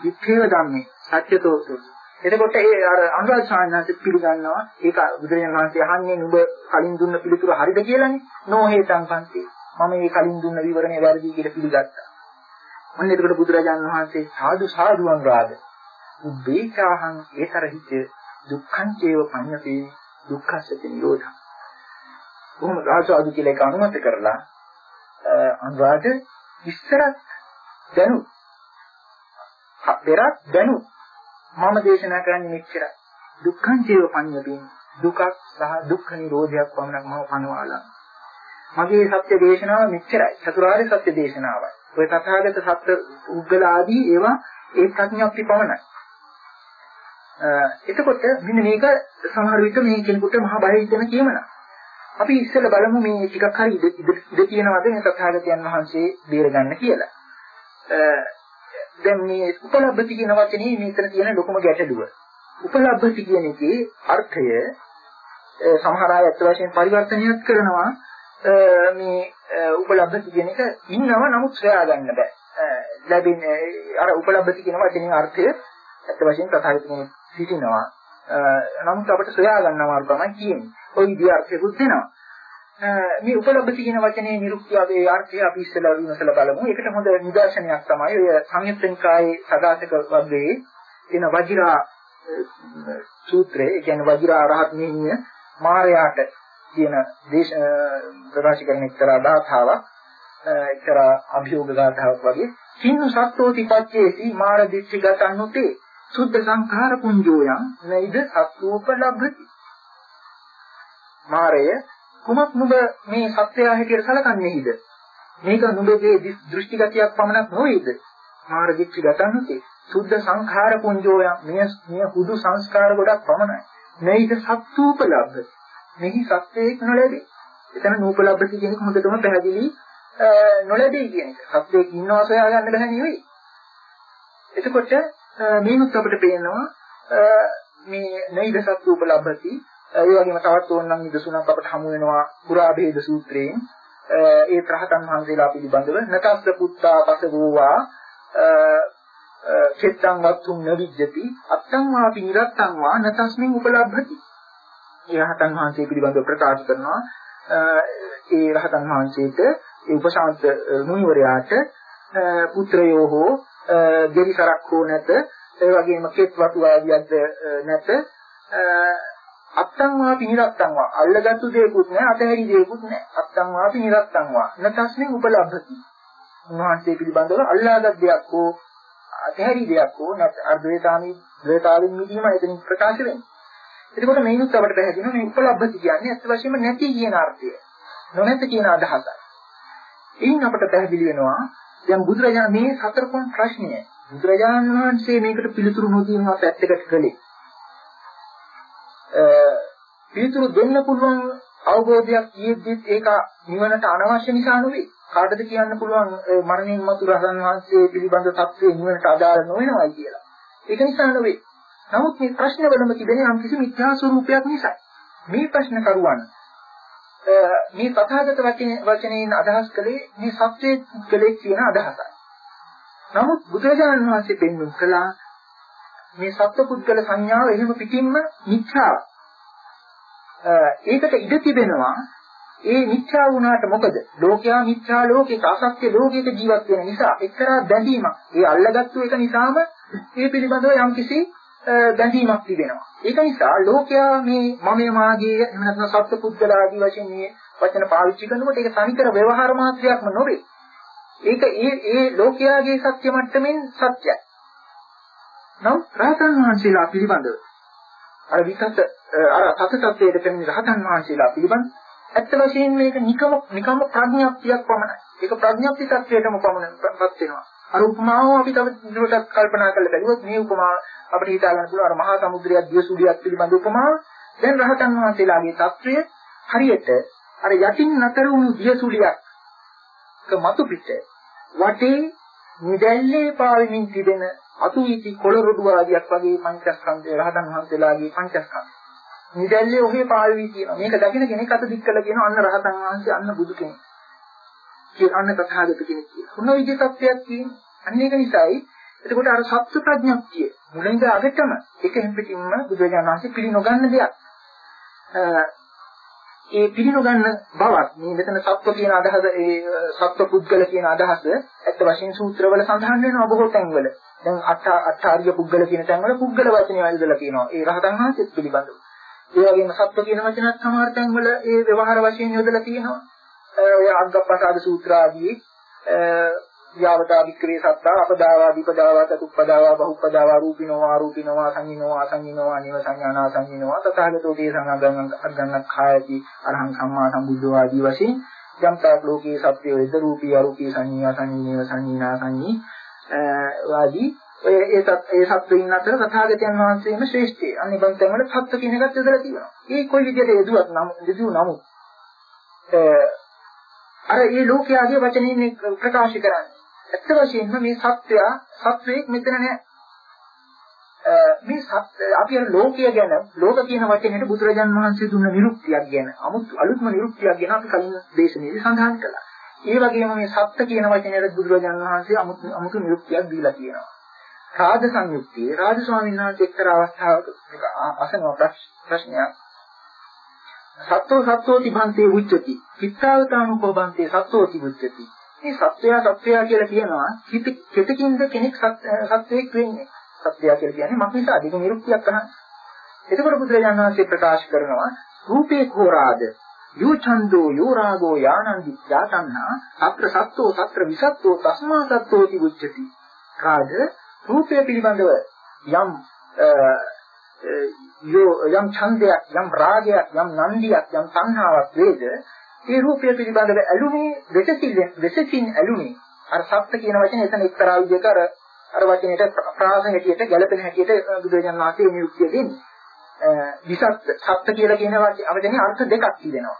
වික්‍රේව ධම්මේ සත්‍යතෝසු. එතකොට ඒ අර අනුරාධ සාමණේරත් පිළිගන්නවා ඒක බුදුරජාණන් වහන්සේ අහන්නේ නුඹ කලින් දුන්න පිළිතුර හරිද කියලානේ. නොහේතං පන්ති. මම මේ කලින් දුන්න විවරණය වැරදි කියලා පිළිගත්තා. අන්න එතකොට බුදුරජාණන් වහන්සේ සාදු සාදු අනුරාධ. උබ්බේචාහං ඒතරහිත දුක්ඛං චේව පඤ්ඤතේ දුක්ඛස්ස නිරෝධං කොහොම රාජාදු කියලා එක අනුමත කරලා අනුරාධ ඉස්සරත් දැනු. පෙරත් දැනු. මම දේශනා කරන්නේ මෙච්චරයි. දුක්ඛං ජීව පඤ්ඤතින්. දුකක් සහ දුක්ඛ නිරෝධයක් පමණක් මම පනවාලා. මගේ සත්‍ය දේශනාව මෙච්චරයි. චතුරාර්ය සත්‍ය දේශනාවයි. ඔය තථාගත සත්‍ය උග්ගල ආදී ඒවා ඒ ප්‍රඥප්ති පමණයි. එතකොට මෙන්න මේක සමහර විට මේ කෙනෙකුට මහා බය හිතෙන කියමනක්. අපි ඉස්සෙල්ලා බලමු මේ ටිකක් හරි ඉඳ තියෙනවද මේ තථාගතයන් වහන්සේ බේරගන්න කියලා. දැන් මේ උපලබ්ධති කියන වචනේ මෙතන තියෙන ලොකුම ගැටලුව. උපලබ්ධති කියන එකේ අර්ථය සමහර අය අත් වශයෙන් පරිවර්තනයක් කරනවා මේ උපලබ්ධති කියන එක ඉන්නව නමුත් සොයා ගන්න බෑ. ලැබෙන්නේ අර උපලබ්ධති කියන වචනේ අර්ථය අත් වශයෙන් තථාගතයන් සිටිනවා. නමුත් අපිට සොයා ගන්න අමාරු තමයි කියන්නේ. ওই විදිහ අර්ථයකුත් දෙනවා. මේ උපලබ්ධති කියන වචනේ නිරුක්තියගේ අර්ථය අපි ඉස්සෙල්ලා විමසලා බලමු. ඒකට හොඳ නිදර්ශනයක් තමයි ඔය සංයුත්ත නිකායේ සදාතක වර්ගයේ එන වජිරා සූත්‍රය. ඒ කියන්නේ වජිරා රහත් මෙහිය මාරයාට කියන දේශ ප්‍රකාශ කරන එක්තරා දාතාවක් එක්තරා අභියෝග ගාථාවක් වගේ කින්නු සත්ෝති පච්චේසි මාර දිච්චගතන්නුතේ සුද්ධ සංඛාර පුඤ්ජෝයන් නයිද සත්ෝපලබ්ධති මාරය කුමක් නුඹ මේ සත්‍යය හැටියට සලකන්නේහිද මේක නුඹගේ දෘෂ්ටිගතයක් පමණක් නොවේද? මාර දික්ටි ගතන්නුතේ සුද්ධ සංඛාර පුඤ්ජෝයන් මෙය මෙය හුදු සංස්කාර ගොඩක් පමණයි. නයිද සත්ෝපලබ්ධති මෙහි සත්‍යයක් නොලැබේ. එතන නූපලබ්ධති කියන එක හොඳටම පැහැදිලි නොලැබේ කියන එක. සත්‍යයක් ඉන්නවා සොයා ගන්න බෑ නෙවෙයි. එතකොට මේනුත් අපිට පේනවා. මේ නෛද සත්තු උපලබ්ධති ඒ වගේම තවත් ඕනනම් නිදසුනක් අපිට හමු වෙනවා පුරා භේද සූත්‍රයෙන් ඒ රහතන් වහන්සේලා පිළිබඳව නතස්ස පුත්තා පසවෝවා. චෙත්තං වත්තුම් නවිජ්ජති. අත්තං වාපි නිරත්තං වා නතස්මින් උපලබ්ධති. ඒ රහතන් වහන්සේ පිළිබඳව ප්‍රකාශ කරනවා. ඒ රහතන් වහන්සේට ඒ උපශාන්ත මුනිවරයාට පුත්‍රයෝ හෝ දෙවිසරක් හෝ නැත. ඒ වගේම කෙත් වතු ආදියක්ද නැත. අත්තං වාපි නිරත්තං වා. අල්ලගත්තු දෙයක්වත් නැහැ අතහැරි දෙයක්වත් නැහැ. අත්තං වාපි නිරත්තං වා. නතස්මින් උපලබ්ධති. උන්වහන්සේ පිළිබඳව අල්ලාගත් දෙයක් හෝ අතහැරි දෙයක් හෝ නැත් අර්ධේතාමි ද්වේතාවෙන් මිදීම එතනින් ප්‍රකාශ වෙන්නේ. එතකොට මේනුත් අපිට පැහැදිලිව මේ උපලබ්ධති කියන්නේ අත් වශයෙන්ම නැති කියන අර්ථය. නොනැත කියන අදහසයි. එයින් අපට පැහැදිලි වෙනවා දැන් බුදුරජාණන් මේ සතර ප්‍රශ්නය බුදුරජාණන් වහන්සේ මේකට පිළිතුරු නොදීම පැත්තකට කළේ පිළිතුරු දෙන්න පුළුවන් අවබෝධයක් යෙද්දිත් ඒක නිවනට අනවශ්‍ය නිසා නෙවෙයි. කාටද කියන්න පුළුවන් මරණින් මතු රහතන් වහන්සේ පිළිබඳ தත්ත්වය නිවනට අදාළ නොවෙනවයි කියලා. ඒක නිසා නෙවෙයි. නමුත් මේ ප්‍රශ්නවලම තිබෙන යම් කිසි මිත්‍යා ස්වરૂපයක් නිසා. මේ ප්‍රශ්න කරුවන් මේ තථාගත වචනයෙන් අදහස් කළේ මේ සත්‍යයේ කලේ කියන අදහසයි. නමුත් බුදුරජාණන් වහන්සේ පෙන්වුම් කළා මේ සත්පුද්ගල සංඥාව එහෙම පිටින්ම මිත්‍යාවක්. ඒකට ඉඩ තිබෙනවා ඒ මිත්‍යා වුණාට මොකද? ලෝකයා මිත්‍යා ලෝකයක අසත්‍ය ලෝකයක ජීවත් වෙන නිසා එක්තරා බැඳීමක්. ඒ අල්ලගත්තු එක නිසාම ඒ පිළිබඳව යම්කිසි බැඳීමක් තිබෙනවා. ඒක නිසා ලෝකයා මේ මමයේ මාගේ එහෙම නැත්නම් සත්පුද්ගල ආදී වශයෙන් මේ වචන පාවිච්චි කරනකොට ඒක තනිකර ව්‍යවහාර මාත්‍රයක්ම නොවේ. ඒක ඒ ඒ ලෝකයාගේ සත්‍ය මට්ටමින් සත්‍යයි. නම් රහතන් වහන්සේලා පිළිබඳව අර විකත අර සතතත්වයට පැමිණි රහතන් වහන්සේලා පිළිබඳ ඇත්ත වශයෙන්ම මේක නිකම නිකම ප්‍රඥාප්තියක් පමණයි. ඒක ප්‍රඥාප්ති තත්වයටම පමණපත් වෙනවා. අර උපමාව අපි තව දුරටත් කල්පනා කරලා බැලුවොත් මේ උපමාව අපිට හිතා ගන්න පුළුවන් අර මහා සමුද්‍රයක් දියසුලියක් පිළිබඳ උපමාව. දැන් රහතන් වහන්සේලාගේ தත්වය හරියට අර යටින් නතර වුණු දියසුලියක් මතු පිට වටේ නිදැල්ලේ පාවෙමින් තිබෙන අතුවිති කොළරොඩු ආදියක් වගේ පංචස්කන්ධය රහතන් වහන්සේලාගේ පංචස්කන්ධ. නිදැල්ලේ ඔහේ පාවෙවි කියනවා. මේක දකින කෙනෙක් අත දික් කළා කියනවා අන්න රහතන් වහන්සේ අන්න බුදු කෙනෙක්. කිය අන්න තථාගත කෙනෙක් කියලා. මොන විදිහේ තත්ත්වයක් තියෙන්නේ? අන්න ඒක නිසායි එතකොට අර සත්‍ය ප්‍රඥප්තිය මුලින්ද අගටම එක හිම්පිටින්ම බුදුරජාණන් වහන්සේ පිළි නොගන්න දෙයක්. ඒ පිළිනොගන්න බවත් මේ මෙතන සත්ව කියන අදහස ඒ සත්ව පුද්ගල කියන අදහස ඇත්ත වශයෙන් සූත්‍රවල සඳහන් වෙනවා බොහෝ තැන්වල. දැන් අට අටාරිය පුද්ගල කියන තැන්වල පුද්ගල වචනේ වැළඳලා තියෙනවා. ඒ රහතන් වහන්සේත් පිළිබඳව. ඒ වගේම සත්ව කියන වචනත් සමහර තැන්වල ඒ ව්‍යවහාර වශයෙන් යොදලා තියෙනවා. ඔය අග්ගප්පසාද සූත්‍ර ආදී යාවතා වික්‍රේ සත්තා අපදාවා දීපදාවා චතුප්පදාවා බහුප්පදාවා රූපිනෝ ආරූපිනෝ අසංිනෝ අසංිනෝ අනිව සංඥානා සංඥිනෝ තථාගතෝ තේ සංගංගං අග්ගං khායති අරහං සම්මා සම්බුද්ධෝ ආදී වශයෙන් යම්තාක් ලෝකේ සත්‍යය වෙද රූපී අරූපී සංඥා සංඥේව සංඥා සංඥී වාදී ඔය ඒ ඒ සත්වයින් අතර තථාගතයන් වහන්සේම ශ්‍රේෂ්ඨයි. අනිත් බන්තන් වල සත්ව කියන එකත් යොදලා තියෙනවා. ඒ කොයි විදිහට යදුවත් නම් යදු නමුත් අර ඒ ලෝකයාගේ වචනින් ප්‍රකාශ කරන්නේ ඇත්ත වශයෙන්ම මේ සත්‍යය සත්වයක් මෙතන නෑ. මේ සත්‍ය අපි අර ලෝකය ගැන ලෝක කියන වචනේට බුදුරජාන් වහන්සේ දුන්න නිරුක්තියක් ගැන අමුතු අලුත්ම නිරුක්තියක් ගැන අපි කලින් දේශනාවේදී සඳහන් කළා. ඒ වගේම මේ සත්‍ය කියන වචනේට බුදුරජාන් වහන්සේ අමුතු අමුතු නිරුක්තියක් දීලා තියෙනවා. රාජ සංයුක්තියේ රාජ ස්වාමීන් වහන්සේ එක්තරා අවස්ථාවක අසන ප්‍රශ්නයක් සත්ව සත්වෝති භන්තේ උච්චති. චිත්තාවතානුකෝ භන්තේ සත්වෝති උච්චති. මේ සත්‍යය සත්‍යය කියලා කියනවා කෙතකින්ද කෙනෙක් සත්‍යයක් වෙන්නේ. සත්‍යය කියලා කියන්නේ මක් නිසා අධික නිරුක්තියක් අහන්නේ. එතකොට බුදුරජාණන් වහන්සේ ප්‍රකාශ කරනවා රූපේ කෝරාද යෝ ඡන්தோ යෝ රාගෝ යානන්දි යාතන්නා අත්‍ර සත්ත්වෝ සත්‍ර විසත්ත්වෝ තස්මා සත්ත්වෝති උච්චති. රාජ රූපය පිළිබඳව යම් යෝ යම් ඡන්දයක් යම් රාගයක් යම් නන්දියක් යම් සංහාවක් වේද ඒ රූපය පිළිබඳව ඇලුනේ වෙසසින් වෙසසින් ඇලුනේ අර සත්ත්‍ය කියන වචනේ එතන එක්තරා විදිහක අර අර වචනේට ප්‍රාස හැටියට ගැළපෙන හැටියට බුදුරජාණන් වහන්සේ නිරුක්තිය දෙන්නේ විසත් සත්ත්‍ය කියලා කියන වචනේ අර්ථ දෙකක් තිබෙනවා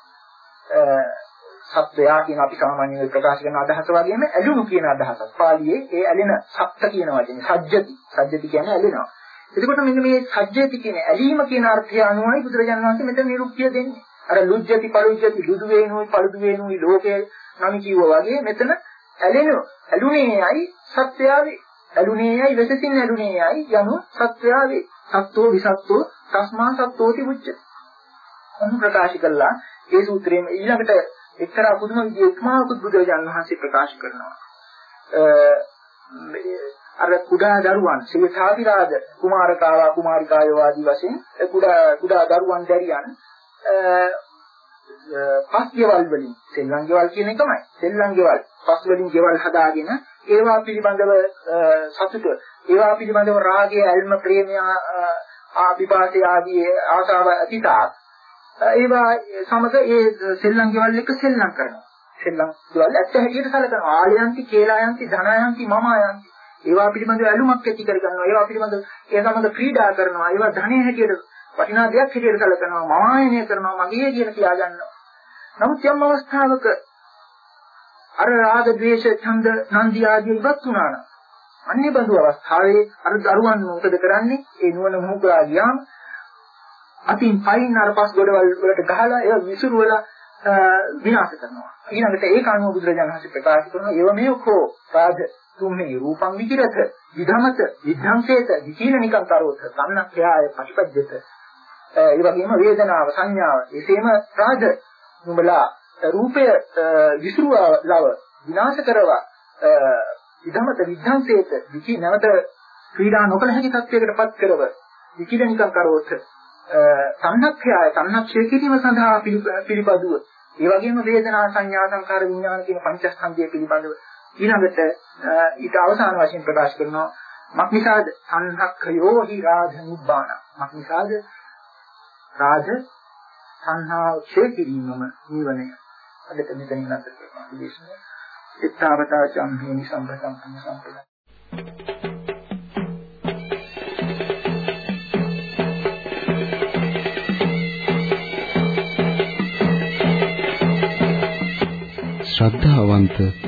සත්වයා කියන අපි සාමාන්‍යයෙන් ප්‍රකාශ කරන අදහස වගේම ඇලුණු කියන අදහසක්. පාලියේ ඒ ඇලෙන සත්ත්‍ය කියන වචනේ සජ්ජති. සජ්ජති කියන්නේ ඇලෙනවා. එතකොට මෙන්න මේ සජ්ජති කියන ඇලීම කියන අර්ථය අනුවයි බුදුරජාණන් වහන්සේ මෙතන නිරුක්තිය දෙන්නේ. අර ලුජ්ජති පලුජ්ජති දුදු වේනුයි පළුදු වේනුයි ලෝකේ නම් කිව්වා වගේ මෙතන ඇලෙන ඇලුනේයයි සත්‍යාවේ ඇලුනේයයි වෙසසින් ඇලුනේයයි යනු සත්‍යාවේ සත්වෝ විසත්වෝ තස්මා සත්වෝති උච්ච අනු ප්‍රකාශ කළා. ඒ සූත්‍රයෙන් ඊළඟට එක්තරා පුදුම විදිහේ උපමාවකුත් බුදුරජාණන් වහන්සේ ප්‍රකාශ කරනවා. අර කුඩා දරුවන් සිතාපිරාද කුමාරකාවා කුමාරිකායෝ ආදී වශයෙන් කුඩා කුඩා දරුවන් දැරියන් පස් ගෙවල් වලින් සෙල්ලම් ගෙවල් කියන එකමයි. සෙල්ලම් ගෙවල් පස් වලින් ගෙවල් හදාගෙන ඒවා පිළිබඳව සතුට. ඒවා පිළිබඳව රාගය ඇල්ම ප්‍රේමය ආපිපාසය ආදී ආශාව අතීතාත් ඒවා සමග ඒ සෙල්ලම් ගෙවල් එක සෙල්ලම් කරනවා. සෙල්ලම් ගෙවල් ඇත්ත හැටියට සැලකනවා. ආලයන්ති කේලායන්ති ධනයන්ති මමයන්ති. ඒවා පිළිබඳව ඇලුමක් ඇති කර ගන්නවා ඒවා පිළිබඳව ඒ සමග ක්‍රීඩා කරනවා ඒවා ධනෙ හැටියට වටිනා දෙයක් හැටියට සැලකනවා මම ආයනය කරනවා මගේ කියලා කියා ගන්නවා. නමුත් යම් අවස්ථාවක අර රාග ద్వේෂ ඡන්ද නන්දි ආදී ඉවත් වුණා නම් අන්නේ බඳු අවස්ථාවේ අර දරුවන් මොකද කරන්නේ? ඒ නුවණ මොහුකලා ගියාම අතින් පයින් අර පස් ගොඩවල් වලට ගහලා ඒවා විසිරුවලා විනාශ කරනවා. ඊළඟට ඒක අනුව බුදුරජාණන් වහන්සේ ප්‍රකාශ කරනවා ඒව මේකෝ රාජ තුම්මේ රූපං විකිරත විධමත විද්ධංසේත විචීලනිකං කරෝත සම්නක්ඛයාය පටිපද්‍යත ඒ වගේම වේදනාව සංඥාව එසේම රාජ නුඹලා රූපය විසිරුවලව විනාශ කරවා ඉදමත විද්ධාන්තේත විචි නැවත ක්‍රීඩා නොකළ හැකි තත්වයකටපත් කරව විචිදනිකම් කරවොත් සංහක්ඛ්‍යය සංහක්ෂය කිරීම සඳහා පිළිපදුව. ඒ වගේම වේදනා සංඥා සංකාර විඥාන කියන පංචස්කන්ධය පිළිබඳව ඊළඟට ඊට අවසාන වශයෙන් ප්‍රකාශ කරනවා මක්නිසාද සංහක්ඛයෝ හි රාධ නිබ්බාන මක්නිසාද රාජ සංහා ක්ෂය කිරීමම නිවනය. අදට මෙතනින් නැතර කරනවා. විශේෂම සිතාවතා චම්හේනි සම්පතම් සම්පදා. ශ්‍රද්ධාවන්ත